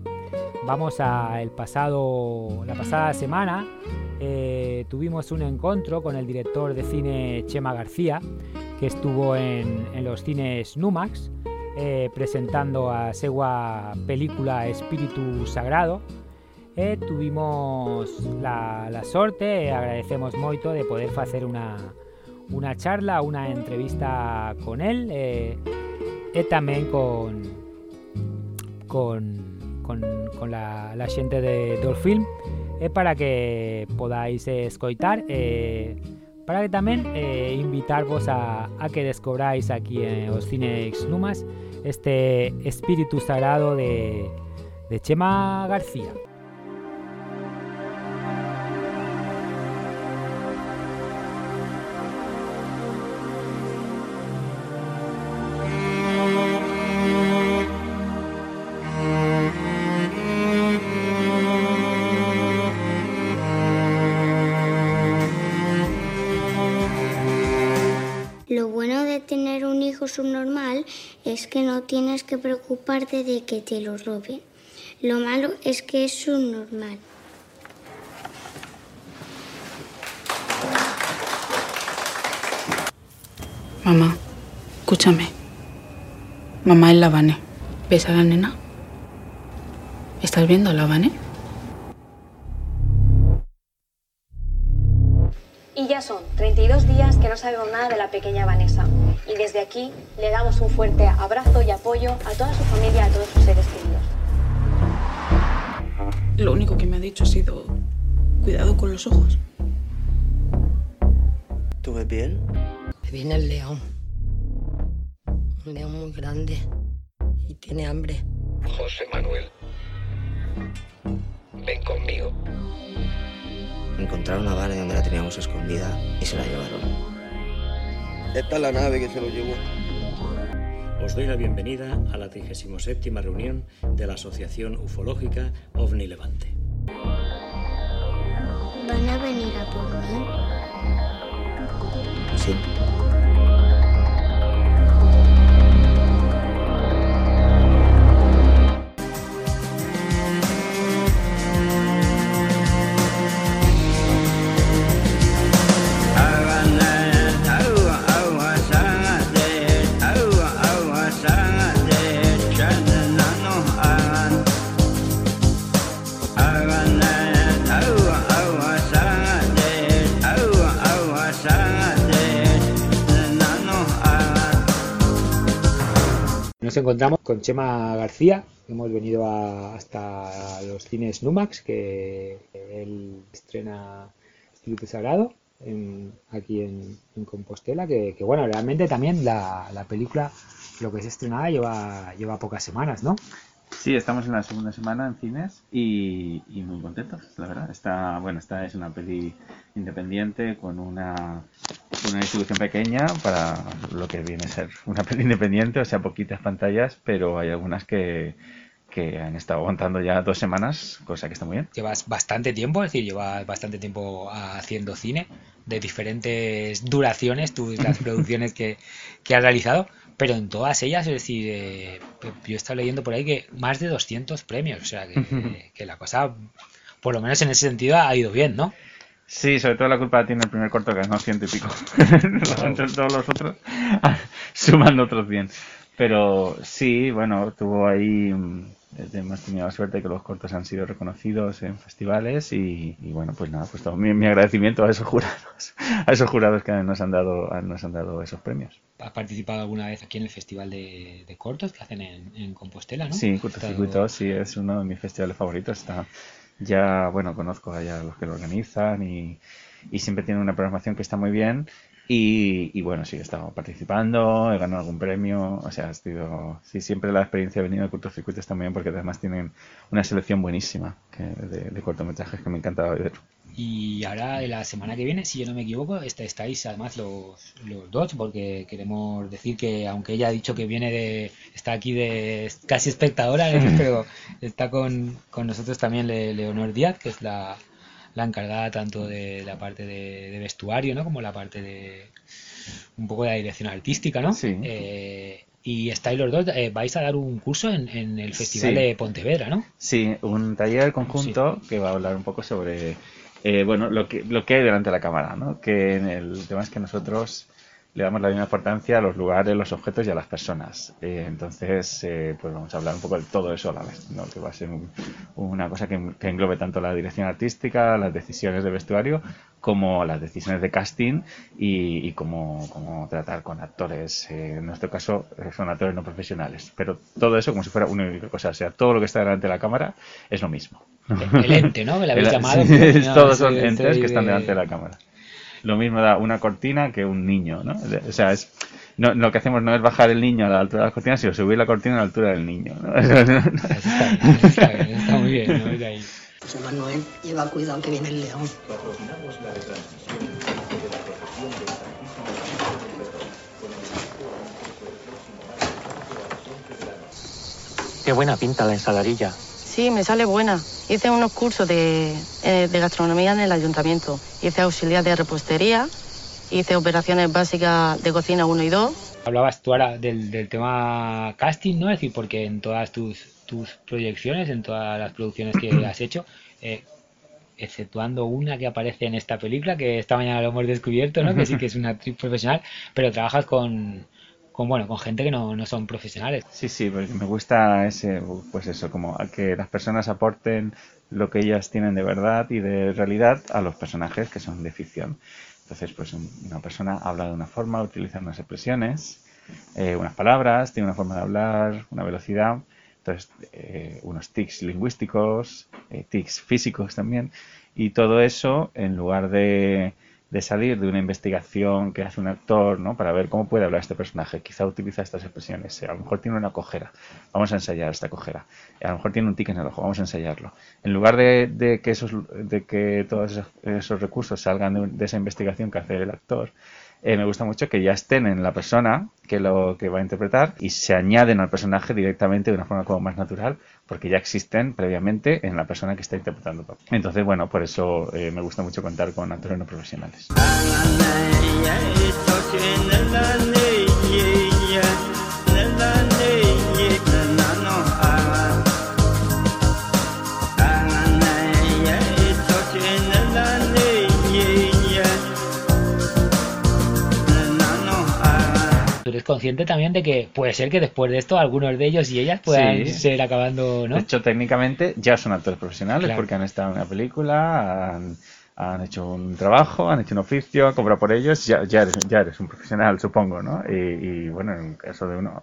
vamos a el pasado, la pasada semana eh, tuvimos un encuentro con el director de cine Chema García, que estuvo en, en los cines Numax, eh, presentando a segua película Espíritu Sagrado. Eh, tuvimos la, la sorte, e agradecemos moito de poder facer una, unha charla, unha entrevista con él eh, e con con, con, la, la xente de, do film e para que podáis eh, escoitar e para que tamén eh, a, a que descobráis aquí en os Cinex Numas este espíritu sagrado de, de Chema García. Subnormal es que no tienes que preocuparte de que te lo roben. Lo malo es que es subnormal. Mamá, escúchame. Mamá es la Vane. ¿Ves a la nena? ¿Estás viendo a la Vane? Y ya son 32 días que no sabemos nada de la pequeña Vanessa. Y desde aquí le damos un fuerte abrazo y apoyo a toda su familia, a todos sus seres queridos. Lo único que me ha dicho ha sido cuidado con los ojos. ¿Tú ves bien? Me viene el león. Un león muy grande. Y tiene hambre. José Manuel. Ven conmigo. Encontraron a Vane donde la teníamos escondida y se la llevaron. Esta es la nave que se lo llevó. Os doy la bienvenida a la 37 reunión de la Asociación Ufológica OVNI Levante. ¿Van a venir a por mí? Sí. Nos encontramos con Chema García, hemos venido a- hasta los cines Numax, que él estrena Espíritu Sagrado en- aquí en, Compostela, que, bueno, realmente también la, la película, lo que es estrenada, lleva, lleva pocas semanas, ¿no? Sí, estamos en la segunda semana en cines y, y muy contentos, la verdad. Esta, bueno, esta es una peli independiente con una, una distribución pequeña para lo que viene a ser una peli independiente, o sea, poquitas pantallas, pero hay algunas que, que han estado aguantando ya dos semanas, cosa que está muy bien. Llevas bastante tiempo, es decir, llevas bastante tiempo haciendo cine de diferentes duraciones, tus, las <laughs> producciones que, que has realizado pero en todas ellas, es decir, eh, yo he estado leyendo por ahí que más de 200 premios, o sea, que, que, la cosa, por lo menos en ese sentido, ha ido bien, ¿no? Sí, sobre todo la culpa tiene el primer corto, que ganó ciento y pico. <laughs> Todos los otros <laughs> sumando otros 100. Pero sí, bueno, tuvo ahí hemos tenido la suerte de que los cortos han sido reconocidos en festivales y, bueno, pues nada, pues todo mi, agradecimiento a esos jurados, a esos jurados que nos han dado, nos han dado esos premios. ¿Has participado alguna vez aquí en el festival de, cortos que hacen en, Compostela, no? Sí, Cortocircuito, sí, es uno de mis festivales favoritos. Está, ya, bueno, conozco a los que lo organizan y, y siempre tienen una programación que está muy bien y, bueno, sí, he estado participando, he ganado algún premio, o sea, ha sido, sí, siempre la experiencia de venir también porque además tienen una selección buenísima de, cortometrajes que me encantaba ver. Y ahora, la semana que viene, si yo no me equivoco, estáis además los, los dos, porque queremos decir que, aunque ella ha dicho que viene de, está aquí de casi espectadora, <laughs> pero está con, con nosotros también Leonor Díaz, que es la, la encargada tanto de la parte de, vestuario, ¿no? Como la parte de un poco de la dirección artística, ¿no? Sí. Eh, y estáis los dos, eh, vais a dar un curso en, el Festival de Pontevedra, ¿no? Sí, un taller conjunto que va a hablar un poco sobre, eh, bueno, lo que, lo que hay delante de la cámara, ¿no? Que en el tema es que nosotros le damos la misma importancia a los lugares, los objetos y a las personas. Eh, entonces, eh, pues vamos a hablar un poco de todo eso a la vez, ¿no? que va a ser una cosa que, englobe tanto la dirección artística, las decisiones de vestuario, como las decisiones de casting y, cómo, tratar con actores. Eh, en nuestro caso, son actores no profesionales, pero todo eso como si fuera una única cosa. O sea, todo lo que está delante de la cámara es lo mismo. El ente, ¿no? Me habéis llamado. <laughs> todos son entes que están delante de la cámara lo mismo da una cortina que un niño, ¿no? O sea, es, no, lo que hacemos no es bajar el niño a la altura de la cortina, sino subir la cortina a la altura del niño. ¿no? está, <laughs> está, muy bien, ¿no? ahí. José Manuel, lleva cuidado que viene el león. Qué buena pinta la ensaladilla. Sí, me sale buena. Hice unos cursos de, eh, de gastronomía en el ayuntamiento. Hice auxiliar de repostería, hice operaciones básicas de cocina 1 y 2. Hablabas tú ahora del, tema casting, ¿no? Es decir, porque en todas tus, tus proyecciones, en todas las producciones que has hecho, eh, exceptuando una que aparece en esta película, que esta mañana lo hemos descubierto, ¿no? Que sí que es una actriz profesional, pero trabajas con, con bueno con gente que no, no son profesionales. Sí sí porque me gusta ese pues eso como que las personas aporten lo que ellas tienen de verdad y de realidad a los personajes que son de ficción. Entonces pues una persona habla de una forma utiliza unas expresiones eh, unas palabras tiene una forma de hablar una velocidad. Entonces eh, unos tics lingüísticos eh, tics físicos también. Y todo eso en lugar de de salir de una investigación que hace un actor, ¿no? Para ver cómo puede hablar este personaje. Quizá utiliza estas expresiones. A lo mejor tiene una cojera. Vamos a ensayar esta cojera. A lo mejor tiene un tic en el ojo. Vamos a ensayarlo. En lugar de, que esos, de que todos esos, recursos salgan de, esa investigación que hace el actor, eh, me gusta mucho que ya estén en la persona que lo que va a interpretar y se añaden al personaje directamente de una forma como más natural porque ya existen previamente en la persona que está interpretando. Entonces, bueno, por eso eh, me gusta mucho contar con actores no profesionales. Eres consciente también de que puede ser que después de esto algunos de ellos y ellas puedan ser acabando, ¿no? De hecho, técnicamente ya son actores profesionales porque han estado en una película, han, hecho un trabajo, han hecho un oficio, cobra por ellos, ya, ya, eres, ya eres un profesional, supongo, ¿no? Y, bueno, en el caso de uno,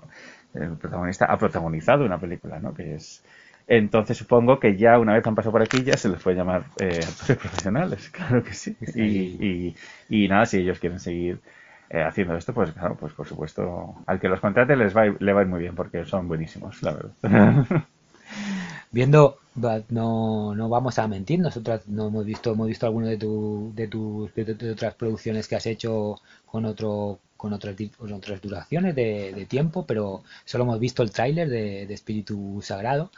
el protagonista ha protagonizado una película, ¿no? Que es... Entonces supongo que ya una vez han pasado por aquí ya se les puede llamar eh, actores profesionales, <laughs> claro que sí. Y, y, nada, si ellos quieren seguir eh, haciendo esto, pues claro, pues por supuesto, al que los contrate les va, le va a ir muy bien porque son buenísimos, la verdad. <laughs> viendo, no, no vamos a mentir, nosotros no hemos visto, hemos visto alguno de tu, de tus, de, de otras producciones que has hecho con otro, con otras, con otras duraciones de, de tiempo, pero solo hemos visto el tráiler de, de Espíritu Sagrado.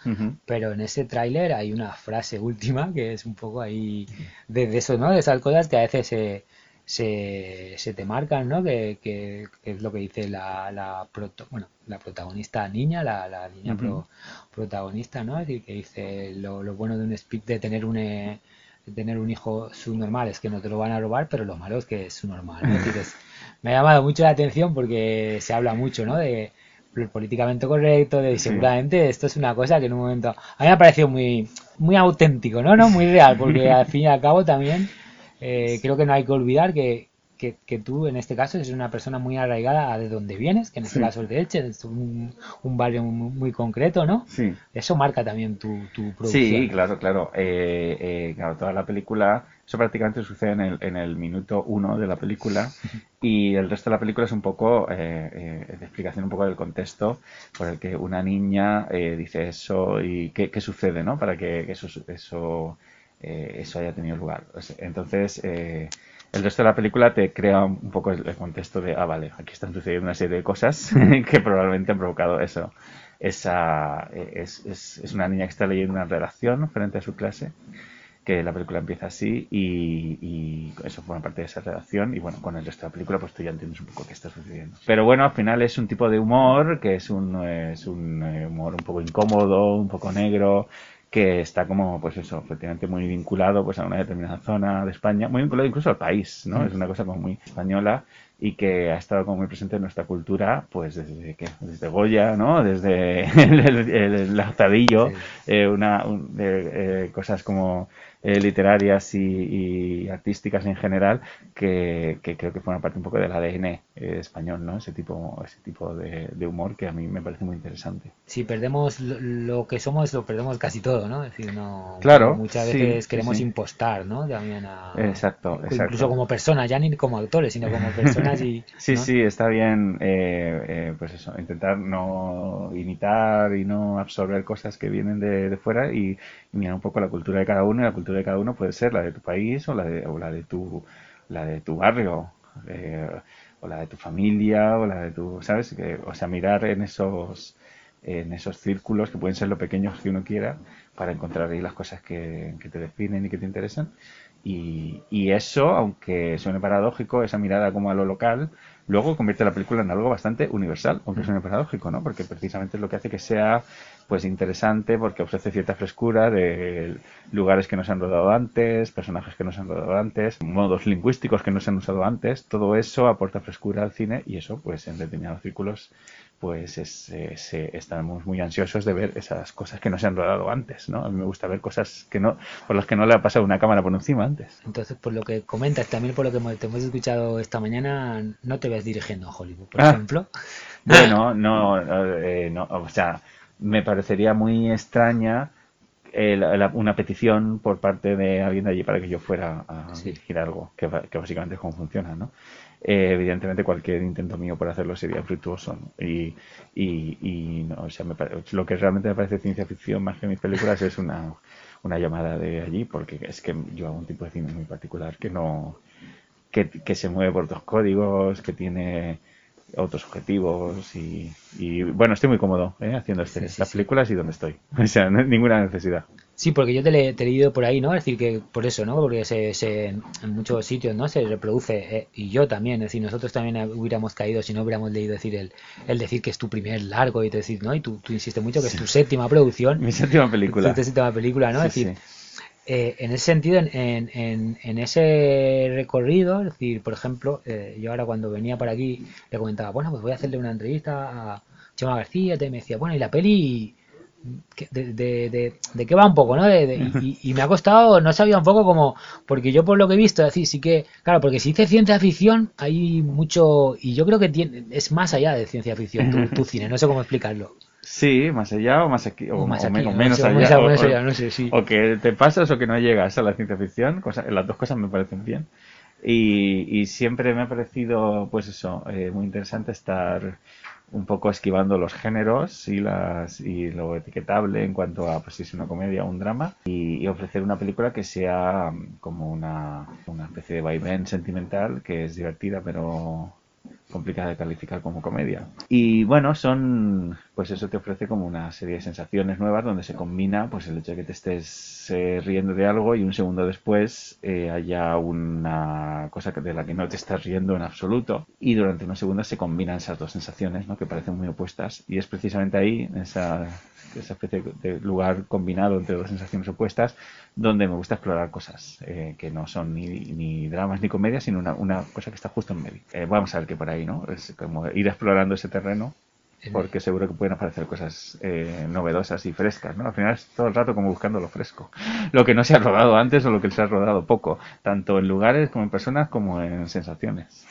Pero en ese tráiler hay una frase última que es un poco ahí de, de eso, ¿no? De esas cosas que a veces se, se, se te marcan, ¿no? Que, que- que es lo que dice la, la, proto- bueno, la protagonista niña, la, la niña pro- protagonista, ¿no? Es decir, que dice lo, lo bueno de un speed de tener un eh, de tener un hijo subnormal es que no te lo van a robar, pero lo malo es que es subnormal, ¿no? Es decir, es- me ha llamado mucho la atención porque se habla mucho, ¿no? De políticamente correcto, de Sí. seguramente esto es una cosa que en un momento a mí me ha parecido muy muy auténtico, ¿no? No muy real, porque al fin y al cabo también eh, creo que no hay que olvidar que, que, que tú en este caso eres una persona muy arraigada a de donde vienes, que en este Sí. caso es de Elche, es un, un barrio muy, muy concreto, ¿no? Sí. Eso marca también tu, tu producción. Sí, claro, claro. Eh, eh, claro, toda la película, eso prácticamente sucede en el, en el minuto uno de la película <laughs> y el resto de la película es un poco eh, eh, de explicación un poco del contexto por el que una niña eh, dice eso y qué, qué sucede, ¿no? Para que eso, eso, eh, eso haya tenido lugar. Entonces, eh, el resto de la película te crea un poco el, contexto de, ah, vale, aquí están sucediendo una serie de cosas <laughs> que probablemente han provocado eso. Esa, eh, es, es, es una niña que está leyendo una redacción frente a su clase, que la película empieza así y, y eso forma parte de esa redacción y bueno, con el resto de la película pues tú ya entiendes un poco qué está sucediendo. Pero bueno, al final es un tipo de humor que es un, es un eh, humor un poco incómodo, un poco negro, que está como, pues eso, efectivamente muy vinculado pues a una determinada zona de España, muy vinculado incluso al país, ¿no? Mm. Es una cosa como muy española y que ha estado como muy presente en nuestra cultura, pues desde que desde Goya, ¿no? Desde <laughs> el, el, el lazadillo, eh, una un- de, eh, cosas como eh, literarias y, y artísticas en general que, que creo que forman parte un poco del ADN eh, español, ¿no? Ese tipo ese tipo de, de humor que a mí me parece muy interesante. Si perdemos lo, lo que somos, lo perdemos casi todo, ¿no? Es decir, no, Claro, muchas veces sí, queremos sí. impostar, ¿no? También a, Exacto, incluso exacto. como personas, ya ni como actores, sino como personas y <laughs> Sí, ¿no? sí, está bien, eh, pues eso, intentar no imitar y no absorber cosas que vienen de, de fuera y mirar un poco la cultura de cada uno. Y la cultura de cada uno puede ser la de tu país o la de, o la de tu, la de tu barrio, eh, o la de tu familia, o la de tu, ¿sabes? Que, o sea, mirar en esos, en esos círculos que pueden ser lo pequeños que uno quiera para encontrar ahí las cosas que, que te definen y que te interesan. Y, y eso, aunque suene paradójico, esa mirada como a lo local, luego convierte la película en algo bastante universal, aunque suene paradójico, ¿no? Porque precisamente es lo que hace que sea pues interesante porque ofrece cierta frescura de lugares que no se han rodado antes, personajes que no se han rodado antes, modos lingüísticos que no se han usado antes, todo eso aporta frescura al cine y eso pues en determinados círculos pues es, eh, se- estamos muy ansiosos de ver esas cosas que no se han rodado antes, ¿no? A mí me gusta ver cosas que no por las que no le ha pasado una cámara por encima antes. Entonces, por lo que comentas, también por lo que hemos- te hemos escuchado esta mañana, no te ves dirigiendo a Hollywood, por Ah. ejemplo. <laughs> Bueno, no, eh, no, o sea, me parecería muy extraña eh, la- la- una petición por parte de alguien de allí para que yo fuera a dirigir algo, que, que básicamente es como funciona, ¿no? Eh, evidentemente cualquier intento mío por hacerlo sería fructuoso. Y, y, y no, o sea, me pare- lo que realmente me parece ciencia ficción más que mis películas es una, una llamada de allí, porque es que yo hago un tipo de cine muy particular que no, que, que se mueve por otros códigos, que tiene otros objetivos y, y, bueno, estoy muy cómodo ¿eh? haciendo este, Sí, sí, estas sí. películas y donde estoy. <laughs> O sea, no ninguna necesidad. Sí, porque yo te, le- te he leído por ahí, ¿no? Es decir, que por eso, ¿no? Porque se, se- en muchos sitios, ¿no? Se reproduce, eh, y yo también, es decir, nosotros también hubiéramos caído si no hubiéramos leído decir el, el decir que es tu primer largo y te decir, ¿no? Y tú, tú insistes mucho que es tu séptima producción. <laughs> Mi séptima película. Tu séptima película, ¿no? Es decir. Eh, en ese sentido, en, en, en- ese recorrido, es decir, por ejemplo, eh, yo ahora cuando venía por aquí le comentaba, bueno, pues voy a hacerle una entrevista a Chema García, y me decía, bueno, y la peli, ¿qué- de, de, de, de qué va un poco, ¿no? De- de- y, y me ha costado, no sabía un poco como, porque yo por lo que he visto, es decir, sí que, claro, porque si dice ciencia ficción, hay mucho, y yo creo que tiene, es más allá de ciencia ficción, tu, <laughs> tu cine, no sé cómo explicarlo. Sí, más allá o más aquí o, O más o aquí, menos allá. más allá, allá, no sé, sí. o que te pasas o que no llegas a la ciencia ficción. cosa- las dos cosas me parecen bien. Y, y siempre me ha parecido, pues eso, eh, muy interesante estar un poco esquivando los géneros y las y lo etiquetable en cuanto a pues si es una comedia o un drama y, y ofrecer una película que sea mm, como una, una especie de vaivén sentimental que es divertida pero complicada de calificar como comedia. Y bueno, son, pues eso te ofrece como una serie de sensaciones nuevas donde se combina pues el hecho de que te estés eh, riendo de algo y un segundo después eh, haya una cosa de la que no te estás riendo en absoluto y durante unos segundos se combinan esas dos sensaciones, ¿no? Que parecen muy opuestas y es precisamente ahí, en esa, esa especie de lugar combinado entre dos sensaciones opuestas, donde me gusta explorar cosas eh, que no son ni, ni dramas ni comedias, sino una, una cosa que está justo en medio. Eh, vamos a ver qué por ahí, ¿no? Es como ir explorando ese terreno porque seguro que pueden aparecer cosas eh, novedosas y frescas, ¿no? Al final es todo el rato como buscando lo fresco. Lo que no se ha rodado antes o lo que se ha rodado poco, tanto en lugares como en personas como en sensaciones.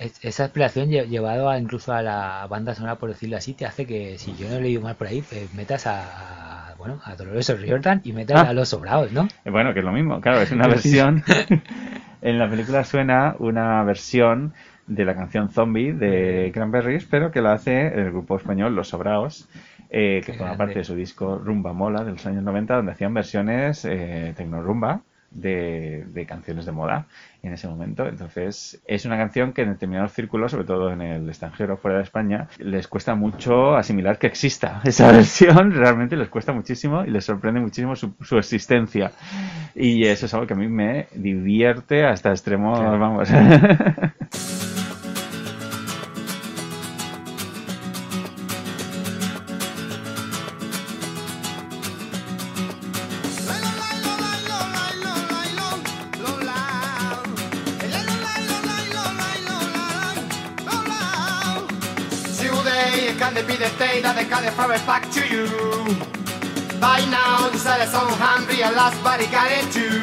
Es- Esa exploración lle- llevado a, incluso a la banda sonora, por decirlo así, te hace que, si yo no he leído mal por ahí, pues metas a, a, bueno, a Dolores O'Riordan y metas Ah. a Los Sobrados, ¿no? Eh, Bueno, que es lo mismo, claro, es una <laughs> versión. <laughs> en la película suena una versión de la canción Zombie de Cranberries, pero que la hace el grupo español Los Sobraos, eh, que forma parte de su disco Rumba Mola de los años 90, donde hacían versiones eh, tecno-rumba de, de canciones de moda en ese momento. Entonces, es una canción que en determinados círculos, sobre todo en el extranjero, fuera de España, les cuesta mucho asimilar que exista <laughs> esa versión. Realmente les cuesta muchísimo y les sorprende muchísimo su, su existencia. Y eso es algo que a mí me divierte hasta extremos, Claro. vamos. <laughs> that the power back to you? By now the silence on hungry and last body got it too.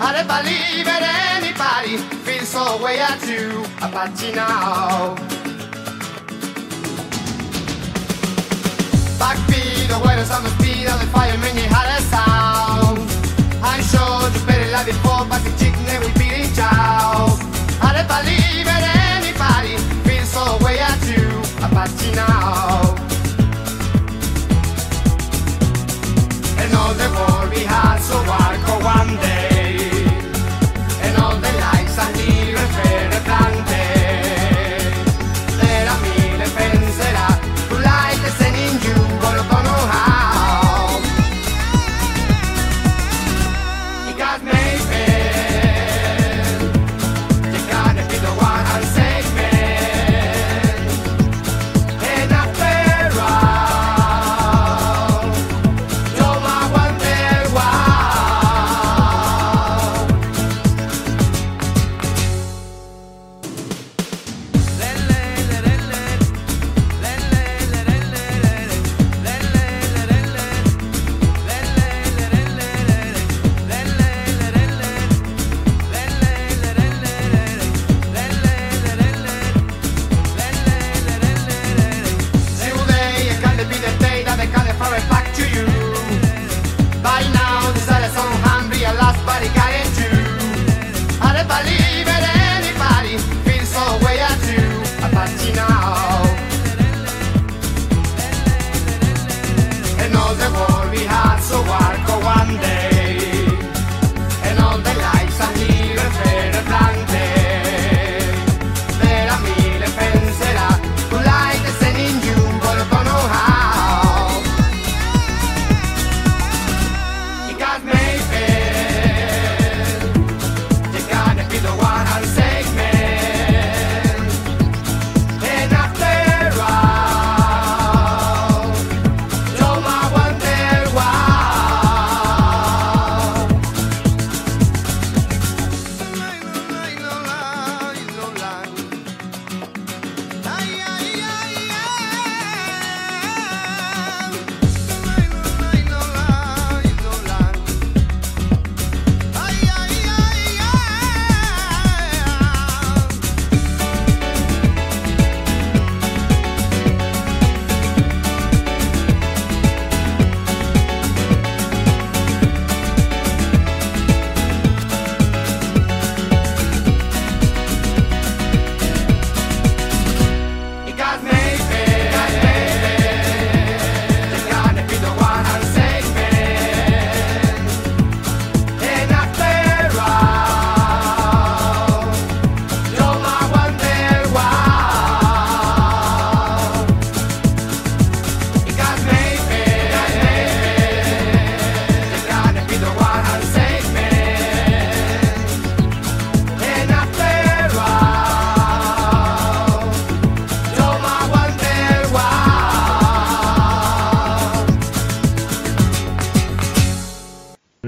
I don't believe it anybody feels so way at you about you now. Backbeat, the weather's on the speed of the fireman, you had a sound. I'm sure you better like before, but the chicken we beat it out. I don't believe it anybody feels so way at you about you now.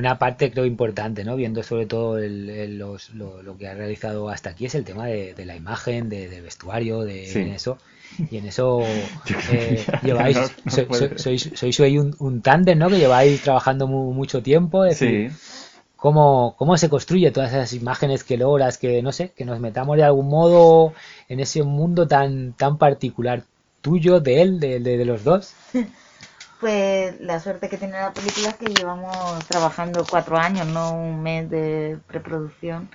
Una parte creo importante, ¿no? Viendo sobre todo el- el- los- lo, lo que ha realizado hasta aquí es el tema de, de la imagen, de, del vestuario, de Sí. en eso. <laughs> Y en eso eh, lleváis, no- no so- puede so- ser. sois, sois un, un tándem, ¿no? Que lleváis trabajando mu- mucho tiempo. Es decir, ¿cómo, ¿Cómo se construye todas esas imágenes que logras, que no sé, que nos metamos de algún modo en ese mundo tan, tan particular tuyo, de él, de, de- de los dos? <laughs> Pues la suerte que tiene la película es que llevamos trabajando cuatro años, no un mes de preproducción.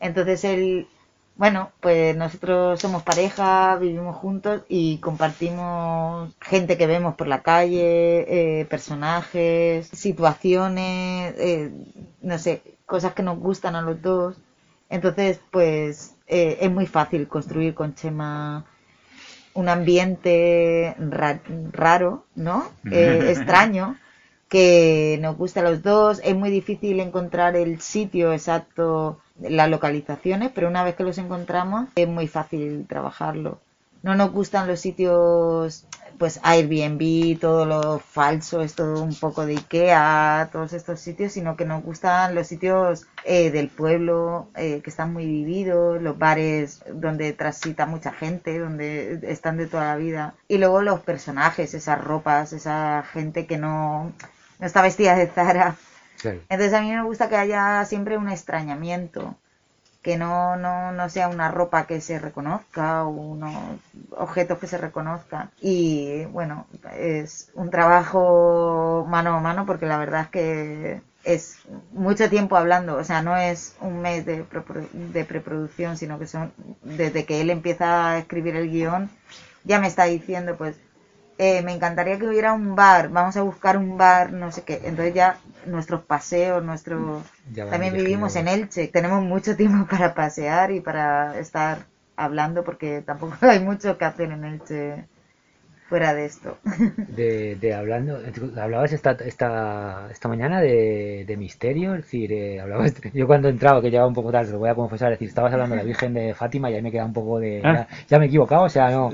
Entonces él, bueno, pues nosotros somos pareja, vivimos juntos y compartimos gente que vemos por la calle, eh, personajes, situaciones, eh, no sé, cosas que nos gustan a los dos. Entonces, pues eh, es muy fácil construir con Chema un ambiente ra- raro, ¿no? Eh, extraño, que nos gusta a los dos. Es muy difícil encontrar el sitio exacto, las localizaciones, pero una vez que los encontramos es muy fácil trabajarlo. No nos gustan los sitios, pues Airbnb, todo lo falso, es todo un poco de Ikea, todos estos sitios, sino que nos gustan los sitios eh, del pueblo, eh, que están muy vividos, los bares donde transita mucha gente, donde están de toda la vida. Y luego los personajes, esas ropas, esa gente que no, no está vestida de Zara. Entonces a mí me gusta que haya siempre un extrañamiento, que no, no, no sea una ropa que se reconozca o unos objetos que se reconozcan. Y bueno, es un trabajo mano a mano porque la verdad es que es mucho tiempo hablando, o sea, no es un mes de, de preproducción, sino que son desde que él empieza a escribir el guion, ya me está diciendo, pues, eh, me encantaría que hubiera un bar, vamos a buscar un bar, no sé qué. Entonces ya nuestros paseos, nuestro... Ya También vivimos en Elche, tenemos mucho tiempo <laughs> para pasear y para estar hablando porque tampoco <laughs> hay mucho que hacer en Elche fuera de esto. <laughs> De, de hablando, hablabas esta, esta, esta mañana de, de misterio, es decir, eh, hablabas, yo cuando he entrado, que llegaba un poco tarde, lo voy a confesar, es decir, estabas hablando de la Virgen de Fátima y ahí me queda un poco de, Ah. ya, ya me he equivocado, o sea, no,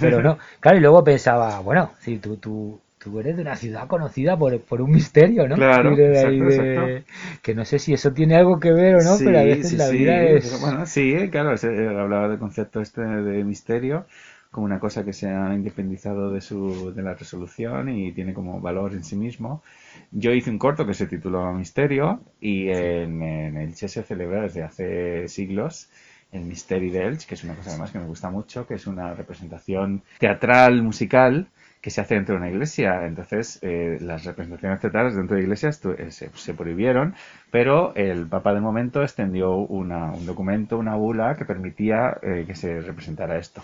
pero no, claro, y luego pensaba, bueno, si tú, tú, tú eres de una ciudad conocida por, por un misterio, ¿no? Claro, de exacto, de- exacto. Que no sé si eso tiene algo que ver o no, Sí, pero a veces sí, la sí, vida es... bueno, sí, claro, se- hablaba del concepto este de misterio como una cosa que se ha independizado de su de la resolución y tiene como valor en sí mismo. Yo hice un corto que se tituló Misterio y en, en Elche se celebra desde hace siglos el Misteri de Elche, que es una cosa además que me gusta mucho, que es una representación teatral, musical, que se hace dentro de una iglesia. Entonces, eh, las representaciones teatrales dentro de iglesias eh, se, se prohibieron, pero el Papa del momento extendió una- un documento, una bula, que permitía eh, que se representara esto.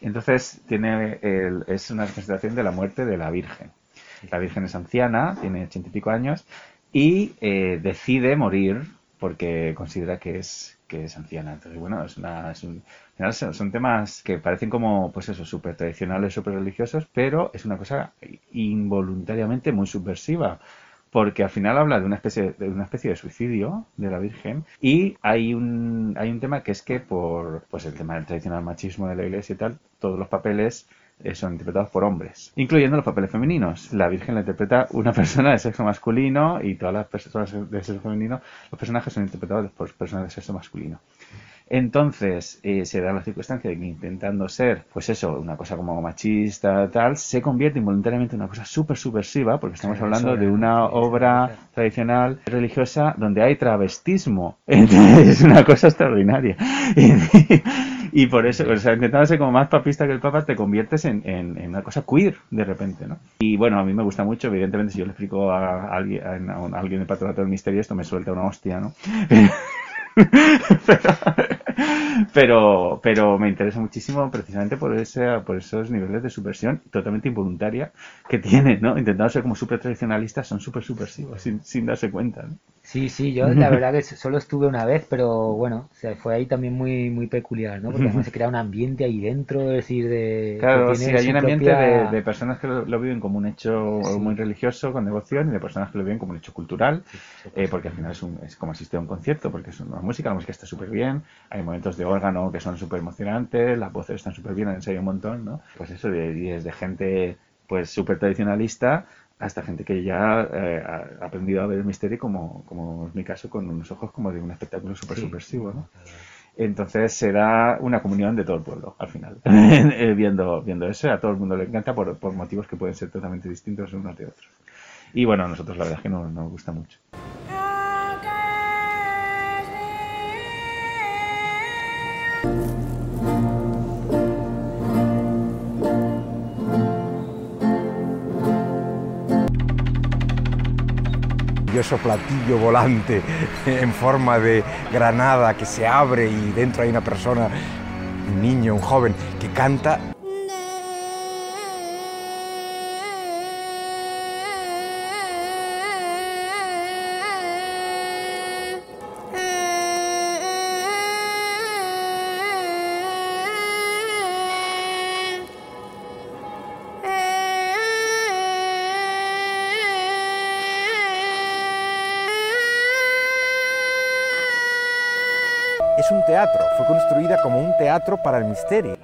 Entonces, tiene el- es una representación de la muerte de la Virgen. La Virgen es anciana, tiene ochenta y pico años, y eh, decide morir porque considera que es, que es anciana. Entonces, bueno, es una, es un- son temas que parecen como, pues eso, súper tradicionales, súper religiosos, pero es una cosa involuntariamente muy subversiva. Porque al final habla de una especie de una especie de suicidio de la Virgen y hay un hay un tema que es que por pues el tema del tradicional machismo de la Iglesia y tal todos los papeles eh, son interpretados por hombres, incluyendo los papeles femeninos. La Virgen la interpreta una <laughs> persona de sexo masculino y todas las personas de sexo femenino, los personajes son interpretados por personas de sexo masculino. Entonces, eh, se da la circunstancia de que intentando ser, pues eso, una cosa como machista, tal, se convierte involuntariamente en una cosa súper subversiva, porque estamos Claro, hablando de una obra tradicional religiosa donde hay travestismo. <laughs> Entonces, es una cosa extraordinaria. <laughs> Y, y por eso, o sea, intentando ser como más papista que el Papa, te conviertes en, en- en una cosa queer de repente, ¿no? Y bueno, a mí me gusta mucho, evidentemente, si yo le explico a alguien, a a alguien Patronato del Misterio esto, me suelta una hostia, ¿no? <laughs> <laughs> pero pero me interesa muchísimo precisamente por ese por esos niveles de subversión totalmente involuntaria que tienen no intentando ser como súper tradicionalistas son súper subversivos sin, sin darse cuenta ¿no? Sí, sí, yo <laughs> la verdad que solo estuve una vez, pero bueno, o sea, fue ahí también muy muy peculiar, ¿no? Porque además se <laughs> crea un ambiente ahí dentro, es decir, de... Claro, sí, hay un ambiente propia- de, de personas que lo, lo viven como un hecho muy religioso, con devoción, y de personas que lo viven como un hecho cultural, eh, porque al final es, un, es como asistir a un concierto, porque es una música, la música está súper bien, hay momentos de órgano que son súper emocionantes, las voces están súper bien, en serio un montón, ¿no? Pues eso, de, desde gente pues súper tradicionalista hasta gente que ya eh, ha aprendido a ver el misterio como, como es mi caso, con unos ojos como de un espectáculo súper subversivo, ¿no? Entonces será una comunión de todo el pueblo al final, <laughs> eh, viendo, viendo eso. A todo el mundo le encanta por, por motivos que pueden ser totalmente distintos unos de otros. Y bueno, a nosotros la verdad es que no- nos gusta mucho. Platillo volante <laughs> en forma de granada que se abre y dentro hay una persona, un niño, un joven, que canta. Fue construida como un teatro para el misterio.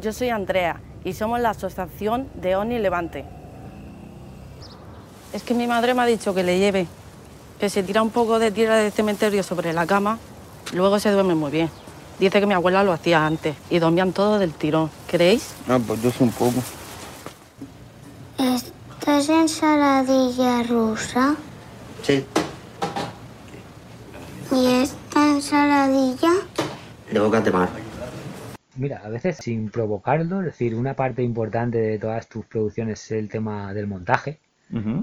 Yo soy Andrea y somos la asociación de ONI Levante. Es que mi madre me ha dicho que le lleve, que se tira un poco de tierra de cementerio sobre la cama, luego se duerme muy bien. Dice que mi abuela lo hacía antes y dormían todos del tirón. ¿Creéis? No, pues yo sé un poco. ¿Esta es ensaladilla rusa? Sí, ¿Y esta ensaladilla? de boca de mar. Mira, a veces sin provocarlo, es decir, una parte importante de todas tus producciones es el tema del montaje.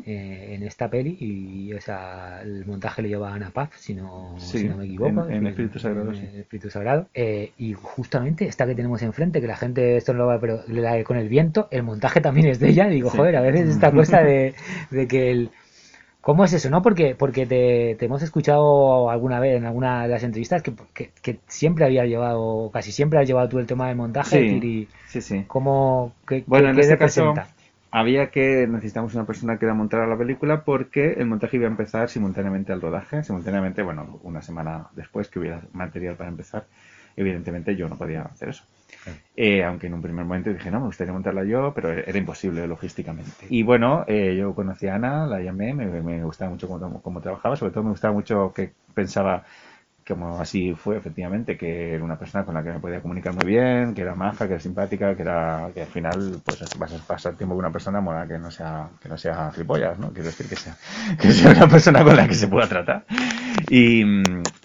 Eh, en esta peli y o sea, el montaje lo lleva Ana Paz, si no, Sí, si no me equivoco. en- en Espíritu Sagrado, en sí. Espíritu Sagrado. Eh, y justamente esta que tenemos enfrente, que la gente esto no lo va, pero la con el viento, el montaje también es de ella. Digo, Sí. joder, a veces esta cosa de, <laughs> de que el. ¿Cómo es eso, no? Porque, porque te, te hemos escuchado alguna vez en alguna de las entrevistas que, que, que siempre había llevado, casi siempre has llevado tú el tema del montaje. Sí, y sí, sí. ¿Cómo, qué, Bueno, qué- en qué este caso? Había que necesitamos una persona que la montara la película porque el montaje iba a empezar simultáneamente al rodaje, simultáneamente, bueno, una semana después que hubiera material para empezar. Evidentemente yo no podía hacer eso. Eh, aunque en un primer momento dije, no, me gustaría montarla yo, pero era imposible logísticamente. Y bueno, eh, yo conocí a Ana, la llamé, me, me gustaba mucho cómo, cómo trabajaba, sobre todo me gustaba mucho que pensaba como así fue efectivamente, que era una persona con la que me podía comunicar muy bien, que era maja, que era simpática, que era que al final pues vas a pasar tiempo con una persona mola que no sea que no sea gilipollas, ¿no? Quiero decir que sea <laughs> que sea una persona con la que se pueda tratar. Y,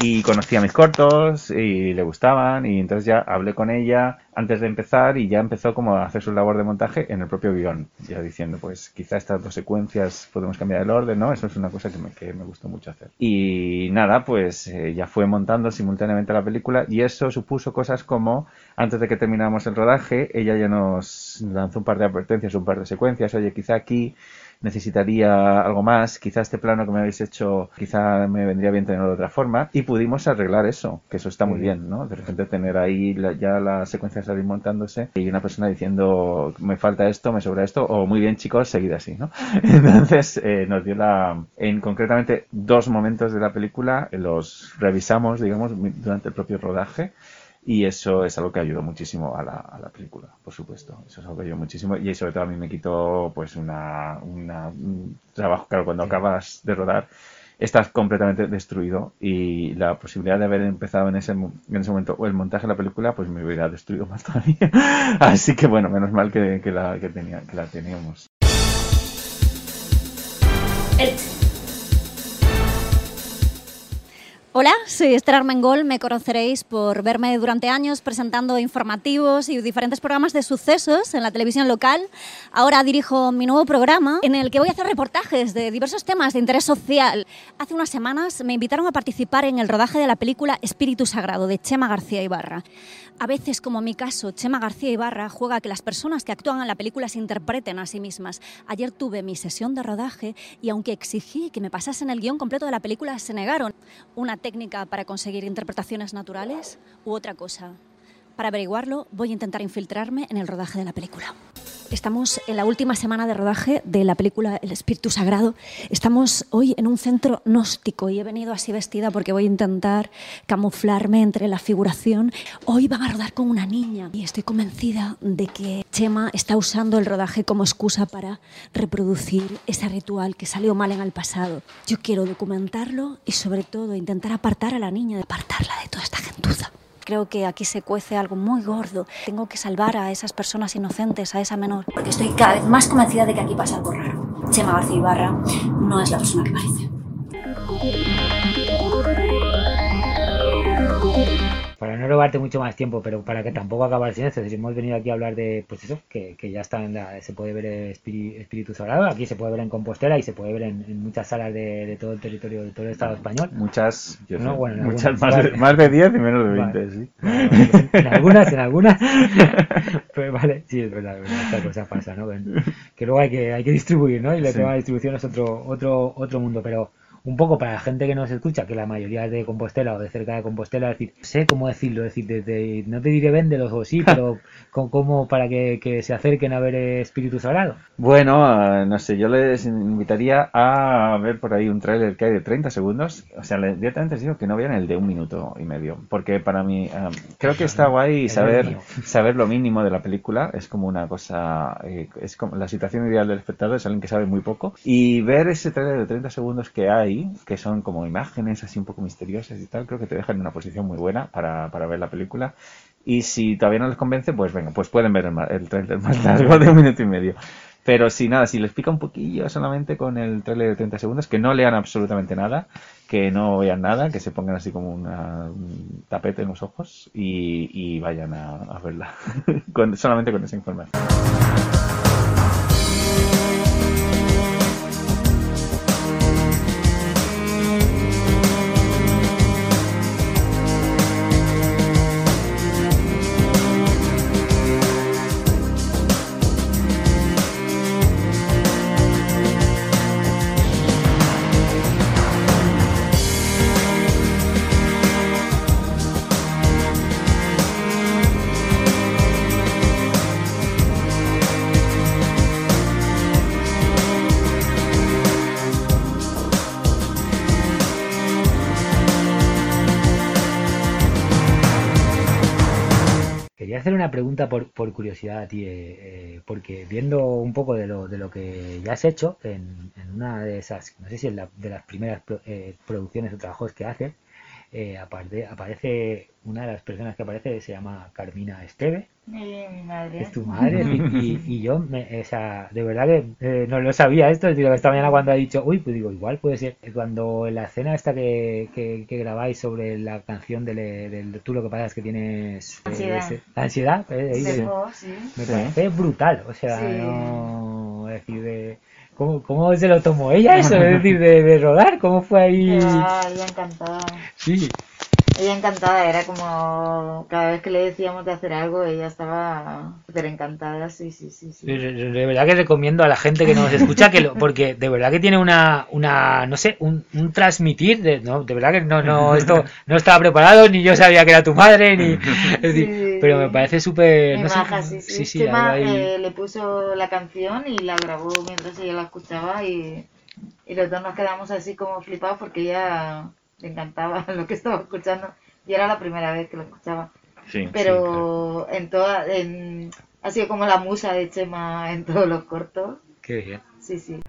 y conocía mis cortos y le gustaban y entonces ya hablé con ella antes de empezar y ya empezó como a hacer su labor de montaje en el propio guion, ya diciendo pues quizá estas dos secuencias podemos cambiar el orden, ¿no? Eso es una cosa que me, que me gustó mucho hacer. Y nada, pues eh, ya fue montando simultáneamente la película y eso supuso cosas como antes de que termináramos el rodaje, ella ya nos lanzó un par de advertencias, un par de secuencias, oye, quizá aquí necesitaría algo más, quizá este plano que me habéis hecho, quizá me vendría bien tenerlo de otra forma, y pudimos arreglar eso, que eso está muy bien, ¿no? De repente tener ahí la- ya la secuencia salir montándose y una persona diciendo, me falta esto, me sobra esto, o muy bien chicos, seguid así, ¿no? <laughs> Entonces eh, nos dio la, en concretamente dos momentos de la película, los revisamos, digamos, durante el propio rodaje, y eso es algo que ayudó muchísimo a la, a la película, por supuesto. Eso es algo que ayudó muchísimo. Y sobre todo a mí me quitó pues una, una- un trabajo, claro, cuando acabas de rodar estás completamente destruido y la posibilidad de haber empezado en ese, en ese momento o el montaje de la película pues me hubiera destruido más todavía. <laughs> Así que bueno, menos mal que, que la, que, tenía, que la teníamos. Hola, soy Esther Armengol. Me conoceréis por verme durante años presentando informativos y diferentes programas de sucesos en la televisión local. Ahora dirijo mi nuevo programa en el que voy a hacer reportajes de diversos temas de interés social. Hace unas semanas me invitaron a participar en el rodaje de la película Espíritu Sagrado de Chema García Ibarra. A veces, como en mi caso, Chema García Ibarra juega a que las personas que actúan en la película se interpreten a sí mismas. Ayer tuve mi sesión de rodaje y aunque exigí que me pasasen el guion completo de la película, se negaron. ¿Una técnica para conseguir interpretaciones naturales u otra cosa? Para averiguarlo, voy a intentar infiltrarme en el rodaje de la película. Estamos en la última semana de rodaje de la película El Espíritu Sagrado. Estamos hoy en un centro gnóstico y he venido así vestida porque voy a intentar camuflarme entre la figuración. Hoy van a rodar con una niña y estoy convencida de que Chema está usando el rodaje como excusa para reproducir ese ritual que salió mal en el pasado. Yo quiero documentarlo y sobre todo intentar apartar a la niña, apartarla de toda esta gentuza. Creo que aquí se cuece algo muy gordo. Tengo que salvar a esas personas inocentes, a esa menor. Porque estoy cada vez más convencida de que aquí pasa algo raro. Chema García Ibarra no es la persona que parece. Para no robarte mucho más tiempo, pero para que tampoco acabe el silencio, si hemos venido aquí a hablar de, pues eso, que, que ya está en la, se puede ver Espíritu, Espíritu Sagrado, aquí se puede ver en Compostela y se puede ver en, en muchas salas de, de todo el territorio, de todo el Estado español. Muchas, yo No, sé, bueno, en muchas algunas, más, vale. de, más de 10 y menos de 20, Vale. sí. Bueno, pues en algunas, en algunas. <laughs> Pero vale, sí, es verdad, es esta cosa pasa, ¿no? Que, luego hay que, hay que distribuir, ¿no? Y el Sí. tema de distribución es otro, otro, otro mundo, pero un poco para la gente que nos escucha, que la mayoría es de Compostela o de cerca de Compostela, es decir, sé cómo decirlo, es decir, desde, no te diré véndelos o sí, <laughs> pero con, como para que, que se acerquen a ver Espíritu Sagrado. Bueno, eh, no sé, yo les invitaría a ver por ahí un tráiler que hay de 30 segundos. O sea, directamente les digo que no vean el de un minuto y medio. Porque para mí, eh, creo que está guay saber, <laughs> saber lo mínimo de la película. Es como una cosa, eh, es como la situación ideal del espectador, es alguien que sabe muy poco. Y ver ese tráiler de 30 segundos que hay, que son como imágenes así un poco misteriosas y tal, creo que te dejan en una posición muy buena para, para ver la película. Y si todavía no les convence, pues venga, pues pueden ver el, el trailer más largo de un minuto y medio. Pero si nada, si les pica un poquillo solamente con el trailer de 30 segundos, que no lean absolutamente nada, que no vean nada, que se pongan así como una- un tapete en los ojos y, vayan a, verla. <laughs> Solamente con esa información. Hacer una pregunta por, por curiosidad a eh, eh, porque viendo un poco de lo, de lo que ya has hecho en, en una de esas, no sé si es la, de las primeras eh, producciones o trabajos que haces, eh, aparte, aparece una de las personas que aparece se llama Carmina Esteve, Eh, mi madre. es tu madre, y, y- y yo, me, o sea, de verdad que eh, no lo sabía esto, digo, esta mañana cuando ha dicho, uy, pues digo, igual puede ser, cuando en la escena esta que, que, que grabáis sobre la canción del, del tú lo que pasa es que tienes eh, Ansiedad. ese- la ansiedad, ahí sí. me Sí. parece brutal, o sea, Sí. no, es decir, de, ¿cómo, ¿cómo se lo tomó ella eso? <laughs> Es decir, de, de rodar, ¿cómo fue ahí? Ah, ella encantada. Sí. Ella encantada, era como cada vez que le decíamos de hacer algo, ella estaba súper encantada, sí, sí, sí, sí. De de verdad que recomiendo a la gente que nos escucha que lo, porque de verdad que tiene una, una no sé, un, un transmitir, de, no, de verdad que no, no, <laughs> esto no estaba preparado, ni yo sabía que era tu madre, ni, es decir, Sí. Pero me parece súper, no sé, sí, sí. sí, sí, ahí- eh, le puso la canción y la grabó mientras ella la escuchaba y, y los dos nos quedamos así como flipados porque ella le encantaba <laughs> lo que estaba escuchando y era la primera vez que lo escuchaba. Sí, Pero en toda, en, ha sido como la musa de Chema en todos los cortos. Qué bien. Sí, sí.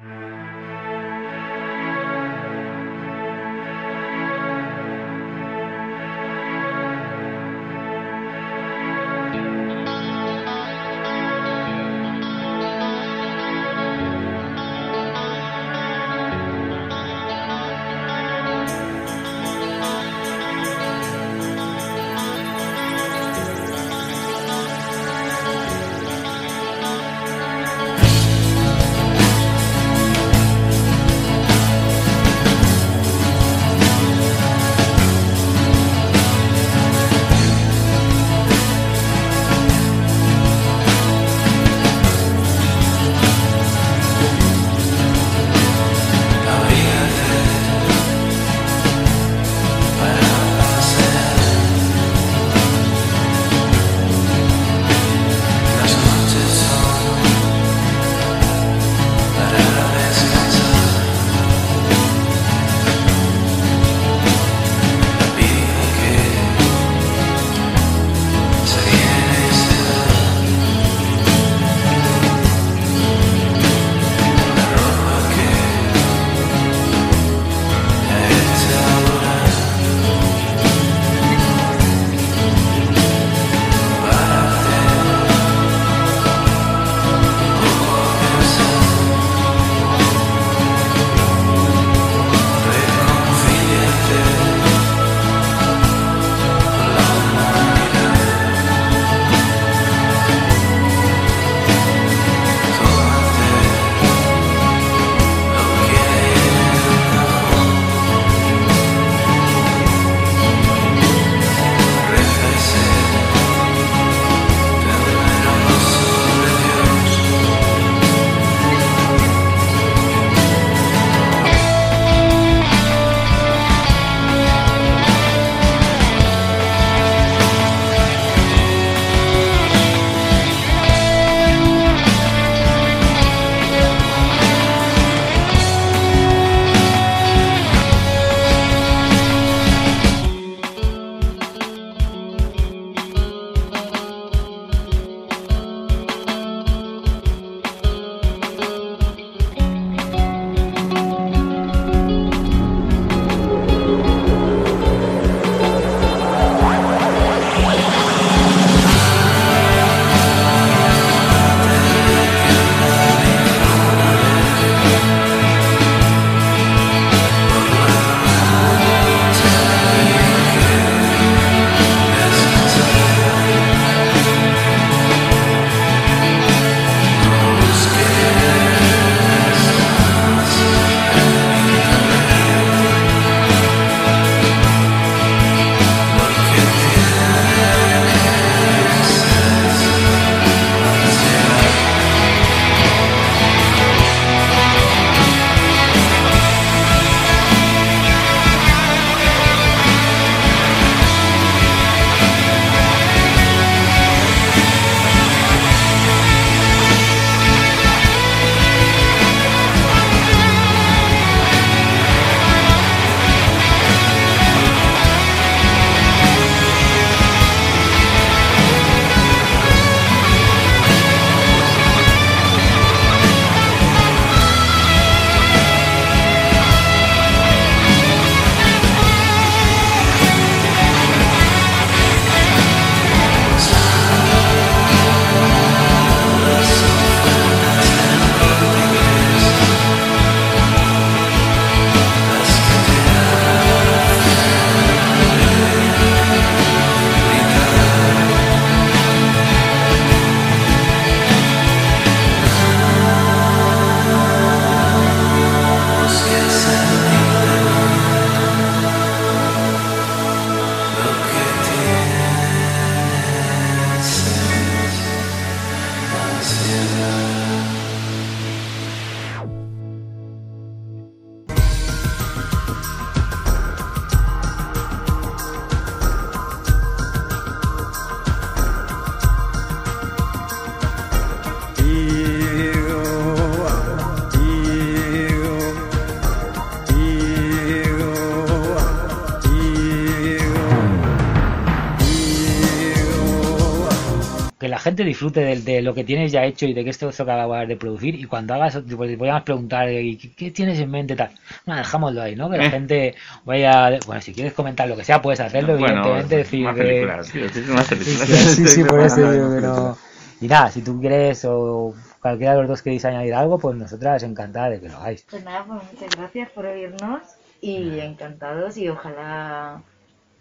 Disfrute de, de lo que tienes ya hecho y de que esto es lo que acabas de producir y cuando hagas, pues, podríamos preguntar eh, ¿qué, qué tienes en mente tal? Bueno, dejámoslo ahí, ¿no? Que la Eh. gente vaya, bueno, si quieres comentar lo que sea, puedes hacerlo, Bueno, evidentemente, decir más que- películas, tío, sí, más Sí, películas. sí, sí, sí, Estoy <laughs> por eso digo que no. Y nada, si tú quieres o cualquiera de los dos queréis añadir algo, pues nosotras encantadas de que lo hagáis. Pues nada, pues muchas gracias por oírnos y encantados y ojalá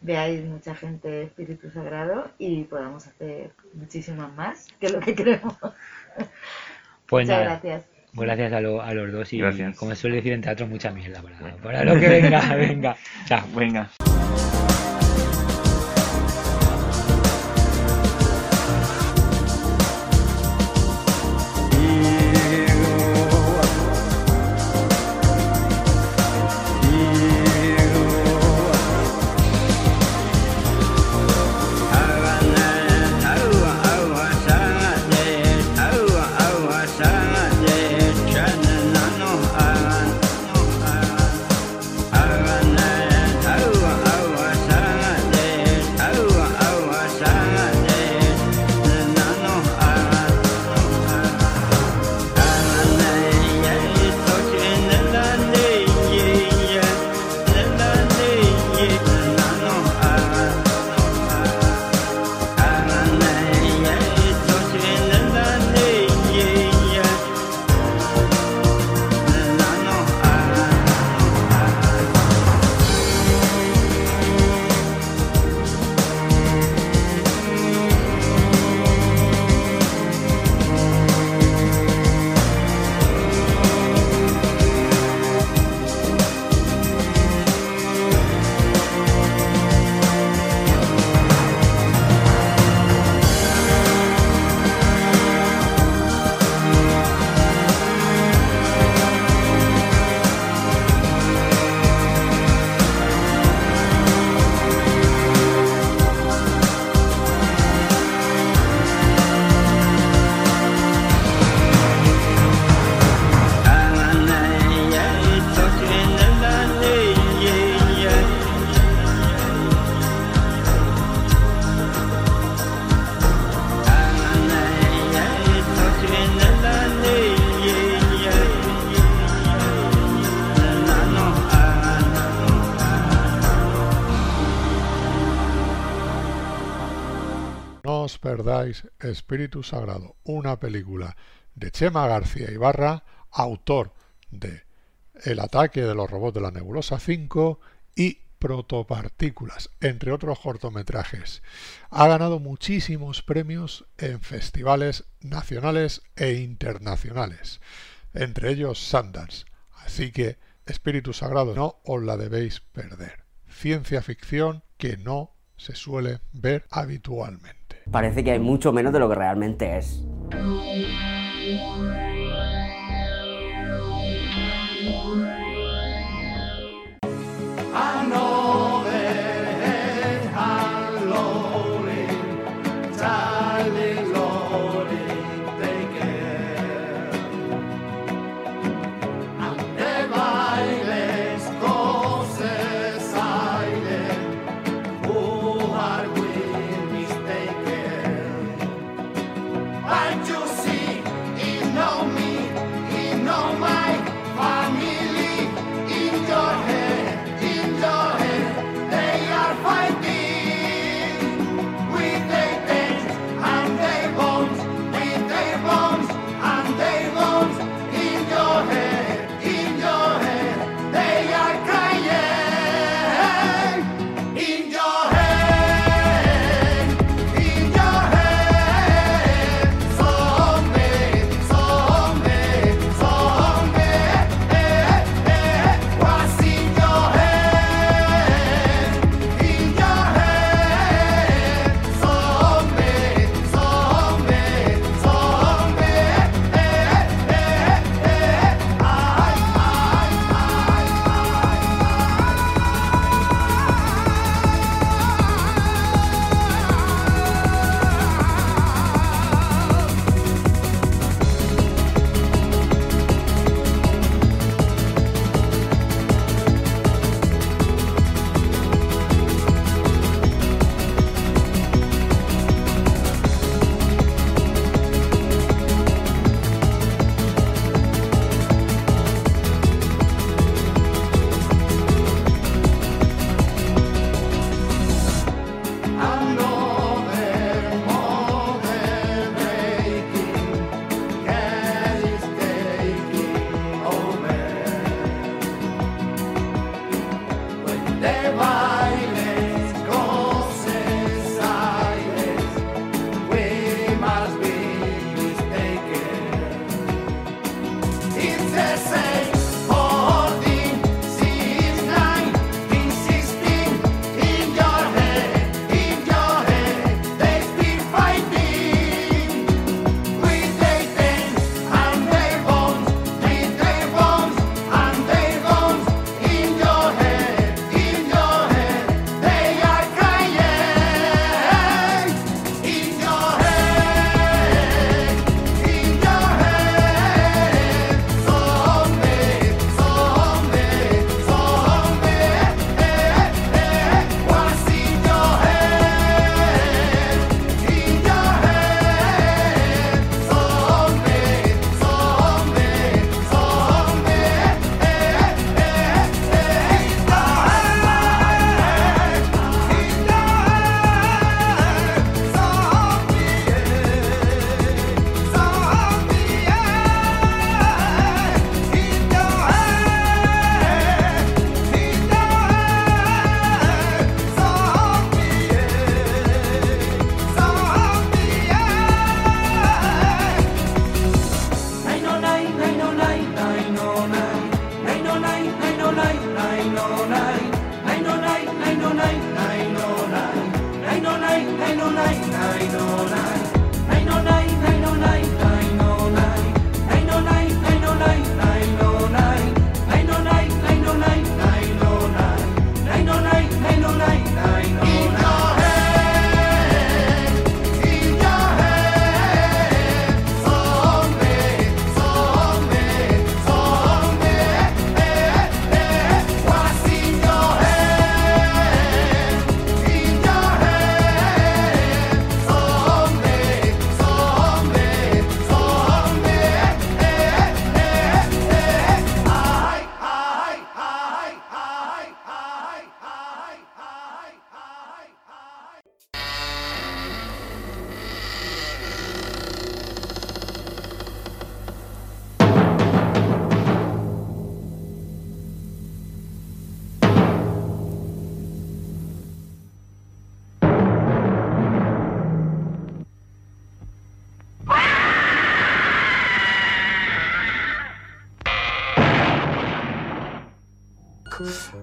veáis mucha gente Espíritu Sagrado y podamos hacer muchísimas más que lo que queremos. Pues muchas nada. gracias. Pues gracias a, lo- a los dos y Gracias. como se suele decir en teatro, mucha mierda para, para lo que venga, <laughs> venga. Chao. Venga. Espíritu Sagrado, una película de Chema García Ibarra, autor de El ataque de los robots de la nebulosa 5 y Protopartículas, entre otros cortometrajes. Ha ganado muchísimos premios en festivales nacionales e internacionales, entre ellos Sundance. Así que Espíritu Sagrado no os la debéis perder. Ciencia ficción que no se suele ver habitualmente. Parece que hay mucho menos de lo que realmente es. Know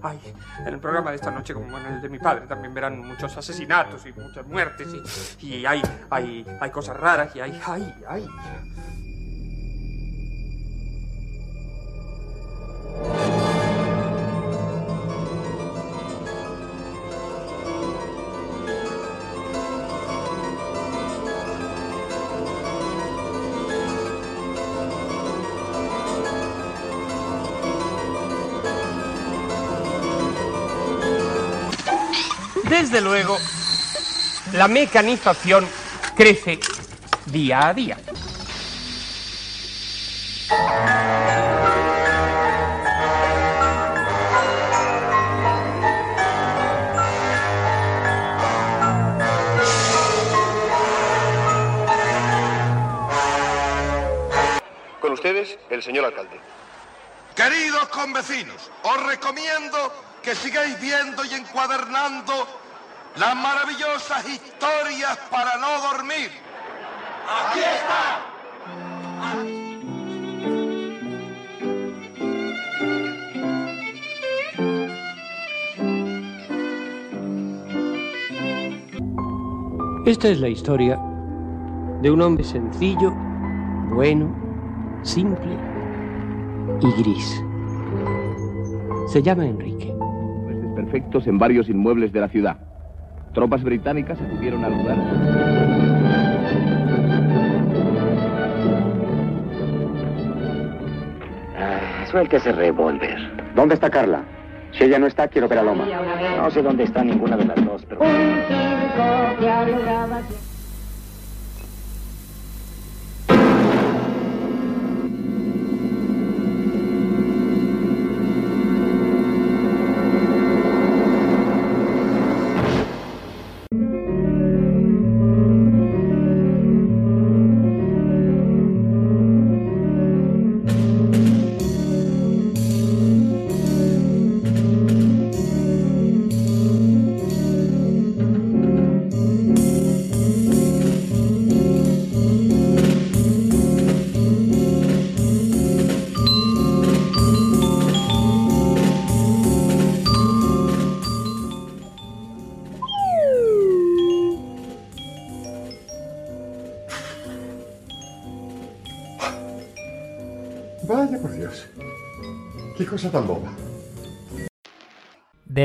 Ay, en el programa de esta noche, como en el de mi padre, también verán muchos asesinatos y muchas muertes y, y hay, hay, hay cosas raras y hay, ay, ay. Desde luego, la mecanización crece día a día. Con ustedes, el señor alcalde. Queridos convecinos, os recomiendo que sigáis viendo y encuadernando las maravillosas historias para no dormir. ¡Aquí está! Esta es la historia de un hombre sencillo, bueno, simple y gris. Se llama Enrique. Desperfectos en varios inmuebles de la ciudad. Tropas británicas acudieron al lugar. Suelte ese revólver. ¿Dónde está Carla? Si ella no está, quiero ver a Loma. No sé dónde está ninguna de las dos, pero... Vaya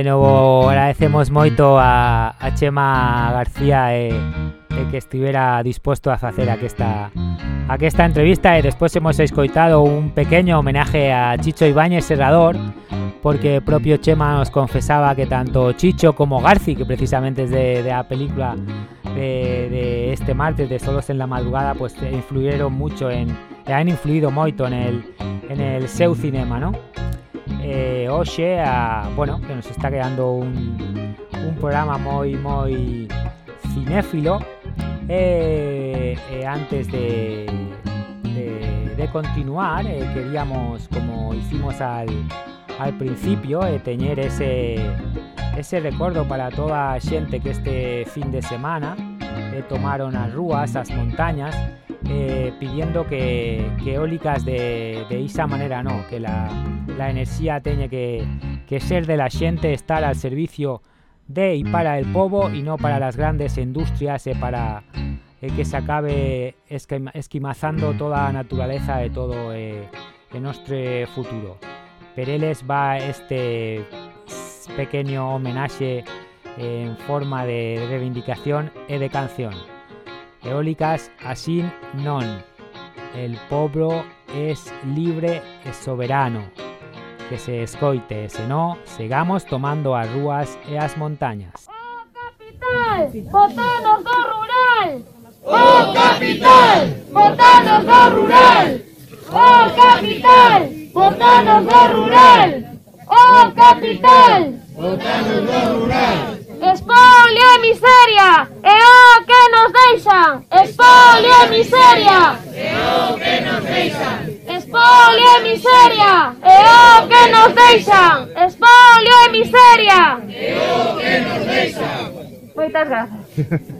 De novo agradecemos moito a, a Chema García e, e que estivera disposto a facer aquesta aquesta entrevista e despois hemos escoitado un pequeño homenaje a Chicho Ibáñez Serrador porque propio Chema nos confesaba que tanto Chicho como Garci, que precisamente es de, de la película de, de este martes de Solos en la Madrugada, pues influyeron mucho en, han influido moito en el, en el seu cinema, ¿no? Eh, hoxe a, bueno, que nos está quedando un, un programa moi moi cinéfilo. E, e antes de, de, de continuar eh, queríamos como hicimos al, al principio eh, teñer ese ese recordo para toda a xente que este fin de semana eh, tomaron as rúas, as montañas eh, pidiendo que, que eólicas de, de esa manera no, que la, la enerxía teñe que, que ser de la xente, estar al servicio de y para el povo y no para las grandes industrias e para eh, que se acabe esquema- esquimazando toda a naturaleza e todo eh, en nostre futuro. Per eles va este pequeño homenaxe en forma de reivindicación e de canción. Eólicas así non. El pueblo es libre e soberano. Que se escoite, se no, segamos tomando as rúas e as montañas. ¡Votanos do rural! ¡Oh, capital! ¡Votanos do rural! ¡Oh, capital! ¡Votanos do rural! ¡Oh, capital! ¡Votanos do rural! Espolio e miseria é o que nos deixan. Espolio e miseria é o que nos deixan. Espolio e miseria é o que nos deixan. Espolio e miseria é o que nos deixan. Moitas grazas. <laughs>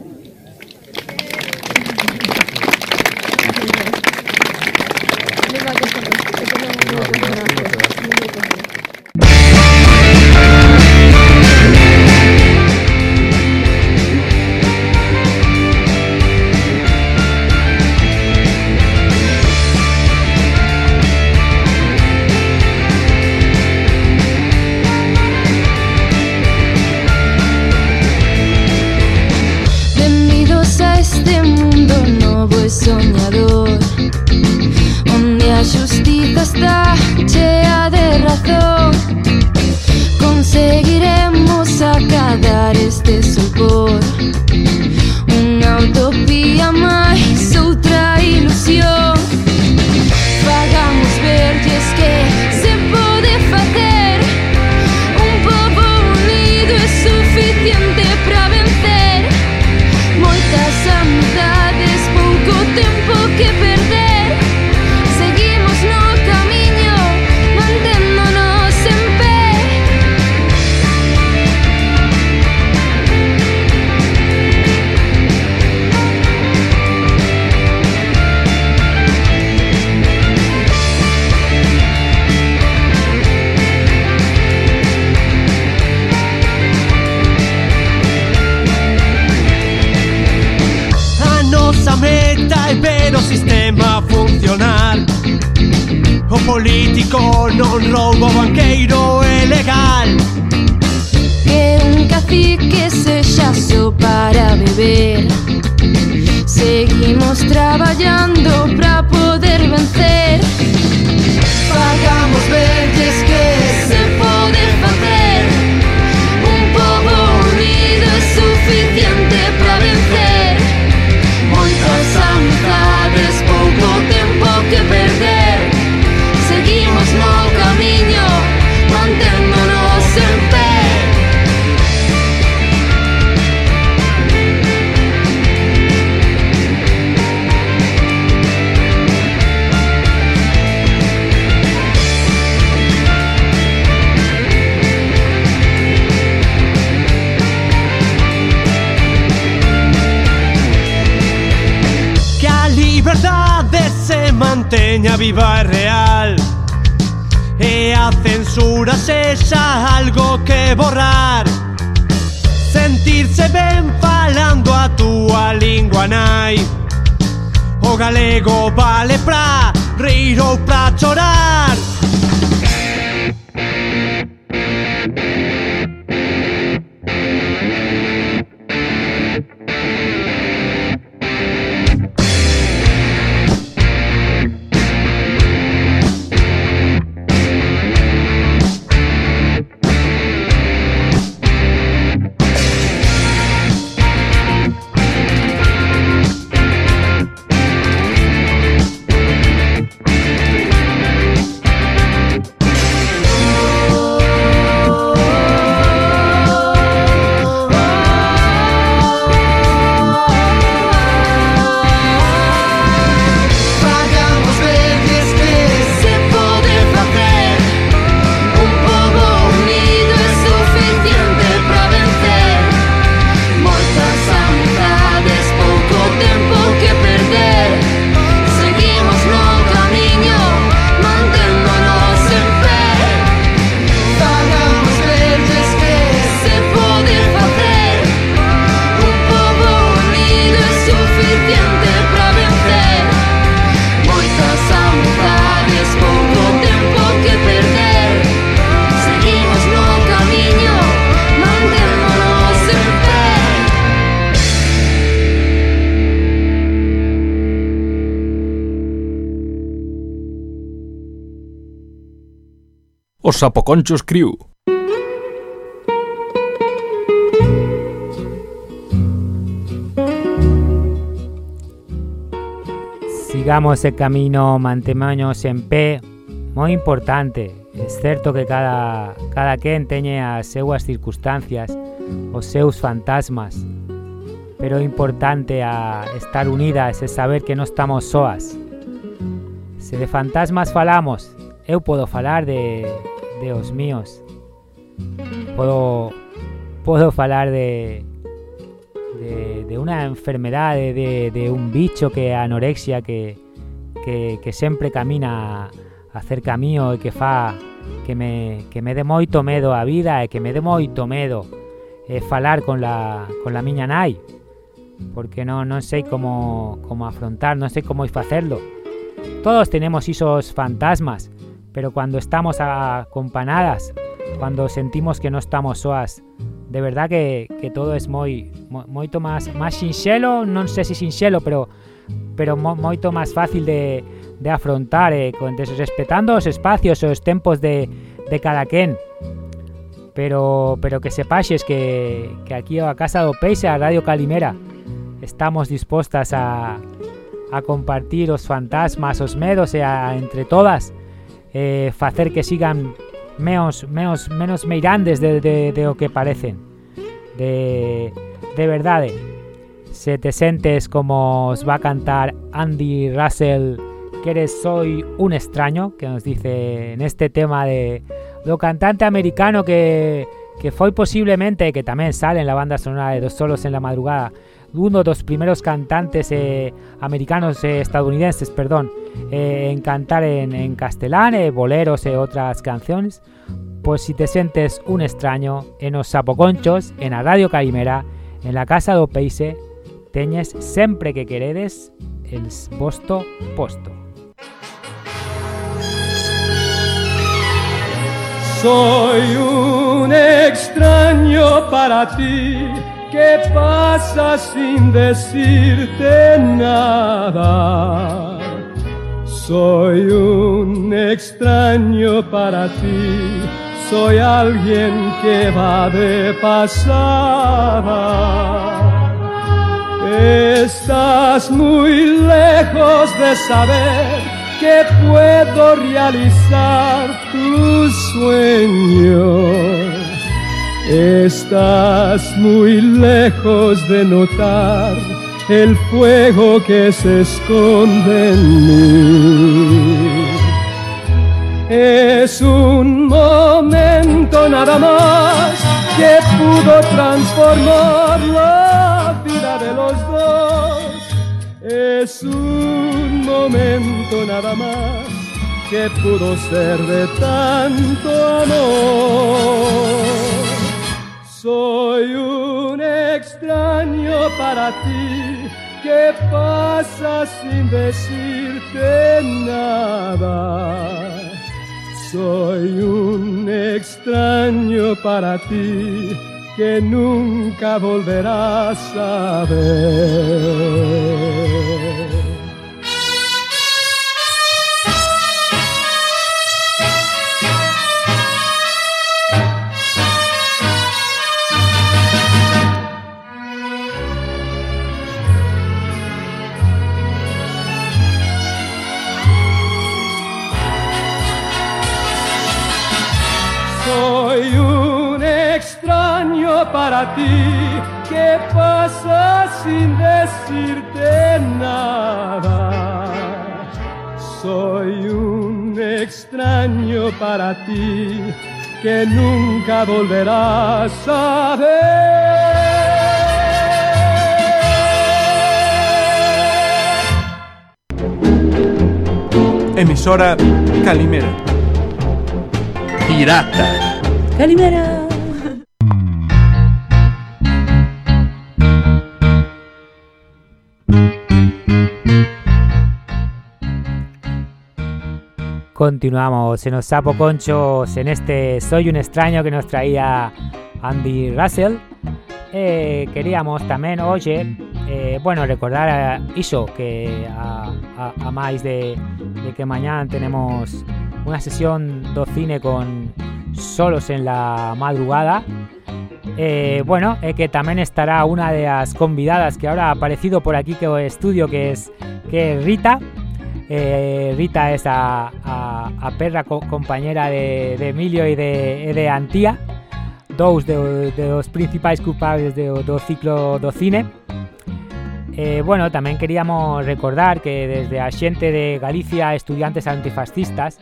arte se manteña viva e real. E a censura sexa algo que borrar. Sentirse ben falando a túa lingua nai. O galego vale pra reír ou pra chorar. Sapoconchos Crew. Sigamos el camino, mantemonos en pie, muy importante. Es cierto que cada, cada quien as seuas circunstancias, os seus fantasmas, pero importante a estar unidas e saber que non estamos soas. Se de fantasmas falamos, eu podo falar de, de os míos. Podo, podo falar de, de, una enfermedade, de, de un bicho que anorexia que, que, que sempre camina a hacer camío e que fa que me, que me dé moito medo a vida e que me dé moito medo eh, falar con la, con la miña nai porque non, non sei como, como afrontar, non sei como facerlo. Todos tenemos esos fantasmas, pero cuando estamos acompanadas, cuando sentimos que no estamos soas, de verdad que, que todo es mo- moito máis, máis sinxelo, non sei se sinxelo, pero pero mo, moito máis fácil de, de afrontar, eh, con, respetando os espacios e os tempos de, de cada quen. Pero, pero que sepaxes que, que aquí a Casa do Peixe, a Radio Calimera, estamos dispostas a, a compartir os fantasmas, os medos e a, entre todas eh, facer que sigan menos, menos, menos meirandes de, de, de o que parecen. De, de verdade, se te sentes como os va a cantar Andy Russell, que eres soy un extraño, que nos dice en este tema de do cantante americano que, que foi posiblemente, que tamén sale en la banda sonora de Dos Solos en la Madrugada, uno dos primeros cantantes eh, americanos eh, estadounidenses, perdón, eh, en cantar en, en boleros e outras canciones, pues si te sientes un extraño en os sapoconchos, en a Radio Caimera, en la Casa do Peixe, teñes sempre que queredes el vosto posto. Soy un extraño para ti que pasa sin decirte nada. Soy un extraño para ti, soy alguien que va de pasada. Estás muy lejos de saber que puedo realizar tus sueños. Estás muy lejos de notar el fuego que se esconde en mí. Es un momento nada más que pudo transformar la vida de los dos. Es un momento nada más que pudo ser de tanto amor. Soy un extraño para ti que pasa sin decirte nada. Soy un extraño para ti que nunca volverás a ver. Para ti que pasa sin decirte nada. Soy un extraño para ti que nunca volverás a Emisora Calimera. Pirata. Calimera. Continuamos en los sapo conchos en este Soy un extraño que nos traía Andy Russell. Eh, queríamos también, oye, eh, bueno, recordar a iso que a, a, a máis de, de que mañana tenemos una sesión do cine con solos en la madrugada. Eh, bueno, eh, que tamén estará unha das convidadas que ahora ha aparecido por aquí que o estudio que es que es Rita. Eh, Rita es a, a, a perra co compañera de, de Emilio e de, de Antía dous de, de os principais culpables do, do ciclo do cine. Eh, bueno, tamén queríamos recordar que desde a xente de Galicia Estudiantes Antifascistas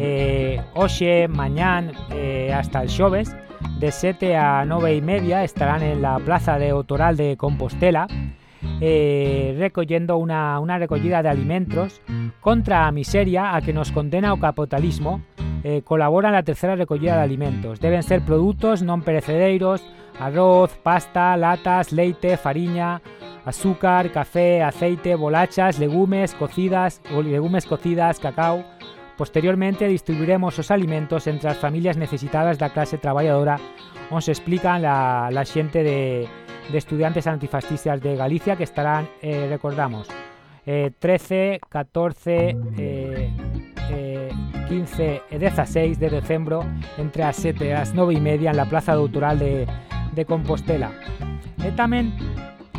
eh, Oxe, mañán eh, hasta el xoves de 7 a 9 e media estarán en la plaza de Otoral de Compostela eh, recollendo unha, unha recollida de alimentos contra a miseria a que nos condena o capitalismo eh, colabora na terceira recollida de alimentos. Deben ser produtos non perecedeiros arroz, pasta, latas, leite, fariña azúcar, café, aceite, bolachas, legumes cocidas o legumes cocidas, cacao. Posteriormente distribuiremos os alimentos entre as familias necesitadas da clase traballadora se explican la, la xente de, de estudiantes antifascistas de Galicia que estarán, eh, recordamos, eh, 13, 14, eh, eh, 15 e 16 de decembro entre as 7 e as 9 e media en la Plaza Doutoral de, de Compostela. E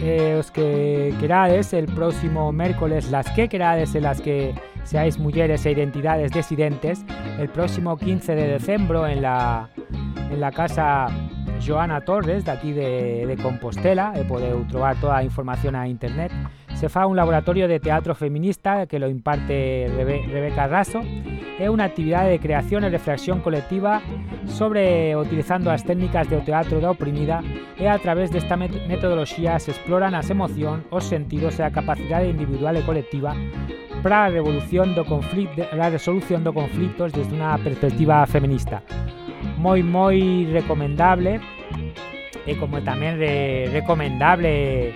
eh, os que querades el próximo mércoles las que querades las que seáis mulleres e identidades disidentes el próximo 15 de decembro en la, en la casa Joana Torres de aquí de, Compostela e podeu trobar toda a información a internet se fa un laboratorio de teatro feminista que lo imparte Rebe, Rebeca Raso é unha actividade de creación e reflexión colectiva sobre utilizando as técnicas do teatro da oprimida e a través desta met metodoloxía se exploran as emocións, os sentidos e a capacidade individual e colectiva para a revolución do resolución do conflictos desde unha perspectiva feminista. Moi moi recomendable e como tamén re, recomendable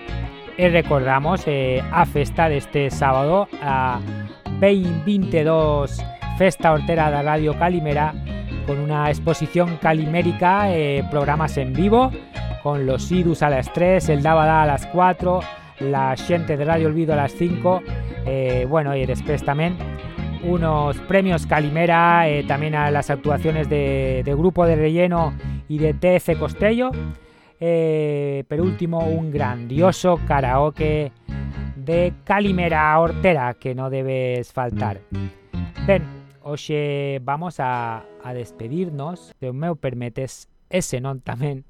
e recordamos eh, a festa deste sábado a 2022 Festa Hortera da Radio Calimera con unha exposición calimérica eh, programas en vivo con los Idus a las 3, el Dabada a las 4, la xente de Radio Olvido a las 5 eh, bueno, y después también unos premios Calimera, eh, también a las actuaciones de, de, Grupo de Relleno y de TC Costello. eh, por último, un grandioso karaoke de Calimera Hortera que no debes faltar. Ben, hoxe vamos a, a despedirnos, se me permites ese non tamén.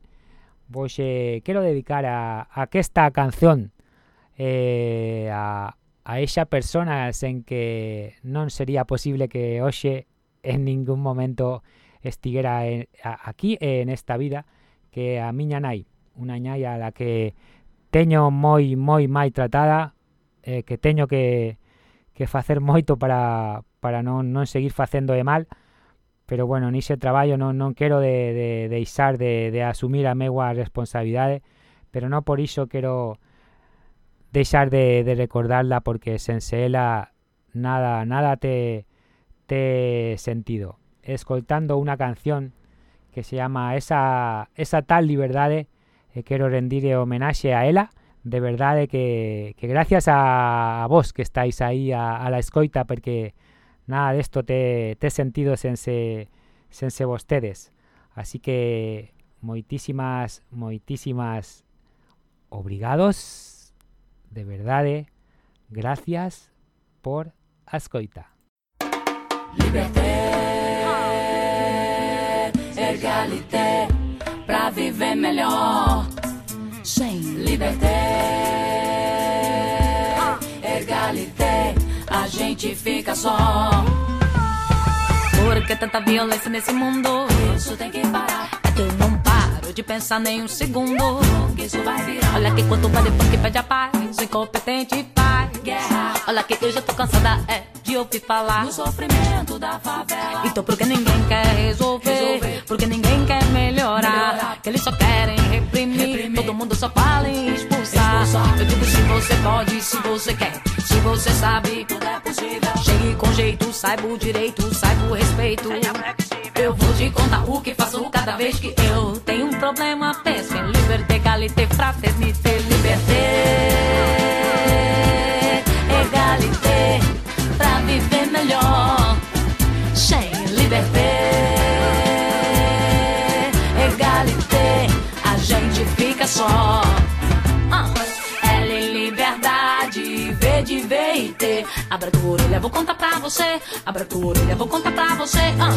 hoxe quero dedicar a, a esta canción eh, a, a esa persona sen que non sería posible que hoxe en ningún momento estiguera en, a, aquí en esta vida que a miña nai, unha nai a la que teño moi moi mai tratada, eh, que teño que, que facer moito para, para non, non seguir facendo de mal, pero bueno, nise traballo non, non quero de, de, de deixar de, de asumir a megua responsabilidade, pero non por iso quero deixar de, de recordarla porque sense ela nada nada te, te sentido. Escoltando unha canción que se llama Esa, esa tal liberdade e quero rendir homenaxe a ela de verdade que, gracias a, vos que estáis aí a, la escoita porque nada desto te, te sentido sense, sense vostedes. Así que moitísimas moitísimas obrigados de verdade, gracias por a escoita. Egalité, pra viver melhor. Sem liberté, egalité, a gente fica só. Por que tanta violência nesse mundo? Isso tem que parar. É que eu não paro de pensar nem um segundo. Que isso vai virar. Olha que quanto vale porque pede a paz. Incompetente faz guerra. Olha que eu já tô cansada é, de ouvir falar. No sofrimento da favela. Então por que ninguém quer resolver? resolver. Porque ninguém quer melhorar. melhorar. Que eles só querem reprimir. reprimir. Todo mundo só fala em expulsar. expulsar. Eu digo se você pode, se você quer. Se você sabe, tudo é possível. Chegue com jeito, saiba o direito, saiba o respeito. Eu vou te contar o que faço cada vez que eu tenho um problema. Penso em liberté, égalité, fraternité, viver melhor. Sem liberté, egalité, a gente fica só. Ah, Ela em liberdade, vê de ver e ter. Abra tua orelha, vou contar pra você. Abra tua orelha, vou contar pra você. Ah,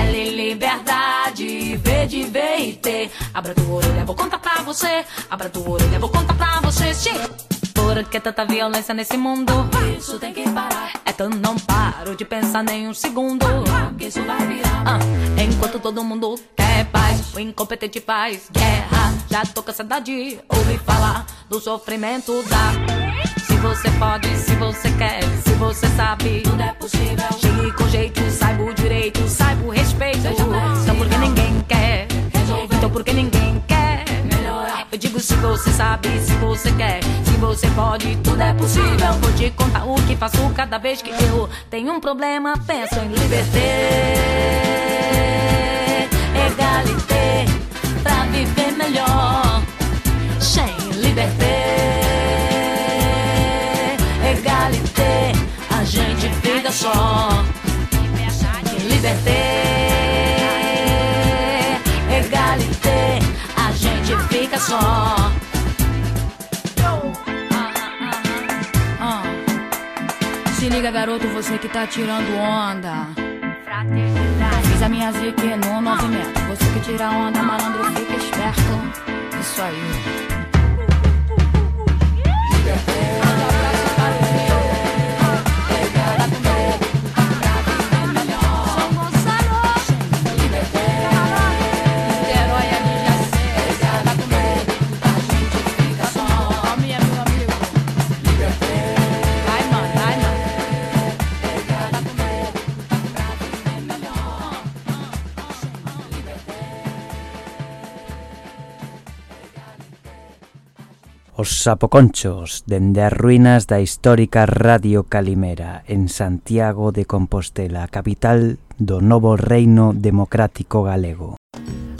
Ela em liberdade, vê de ver e ter. Abra tua orelha, vou contar pra você. Abra tua orelha, vou contar pra você. Sim. Por que tanta violência nesse mundo? Isso tem que parar. Então não paro de pensar nem um segundo. Que isso vai virar. Ah, enquanto todo mundo quer paz, o incompetente faz guerra. Já tô cansada de ouvir falar do sofrimento da. Se você pode, se você quer, se você sabe, tudo é possível. Chegue com jeito, saiba o direito, saiba o respeito. Então porque ninguém quer, então porque ninguém quer. Eu digo se você sabe, se você quer, se você pode, tudo é possível. Vou te contar o que faço cada vez que eu tenho um problema. Penso em liberté, egalité, pra viver melhor. Sem liberté, egalité, a gente fica só. Liberté, só. Ah. Se liga, garoto, você que tá tirando onda. Fiz a minha zique no movimento. Você que tira onda, malandro, fica esperto. Isso aí. Os sapoconchos dende as ruínas da histórica Radio Calimera en Santiago de Compostela, capital do novo reino democrático galego.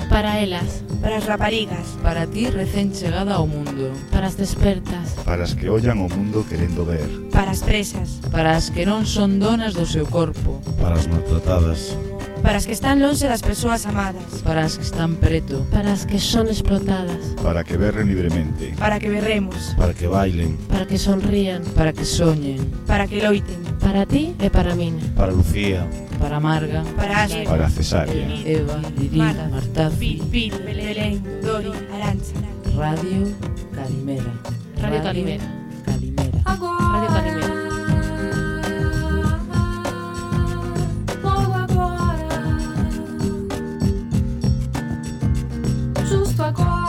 Para elas, para as raparigas, para ti recén chegada ao mundo, para as despertas, para as que ollan o mundo querendo ver, para as presas, para as que non son donas do seu corpo, para as maltratadas, Para as que están longe das persoas amadas. Para as que están preto. Para as que son explotadas. Para que berren libremente. Para que berremos. Para que bailen. Para que sonrían. Para que soñen. Para que loiten. Para ti e para min. Para Lucía. Para Marga. Para Asher. Para Cesárea. Eva, Lirila, Marta, Pil, Pil, Belén, Dori, Arancha. Radio Calimera. Radio Calimera. Calimera. Radio Calimera. 错过。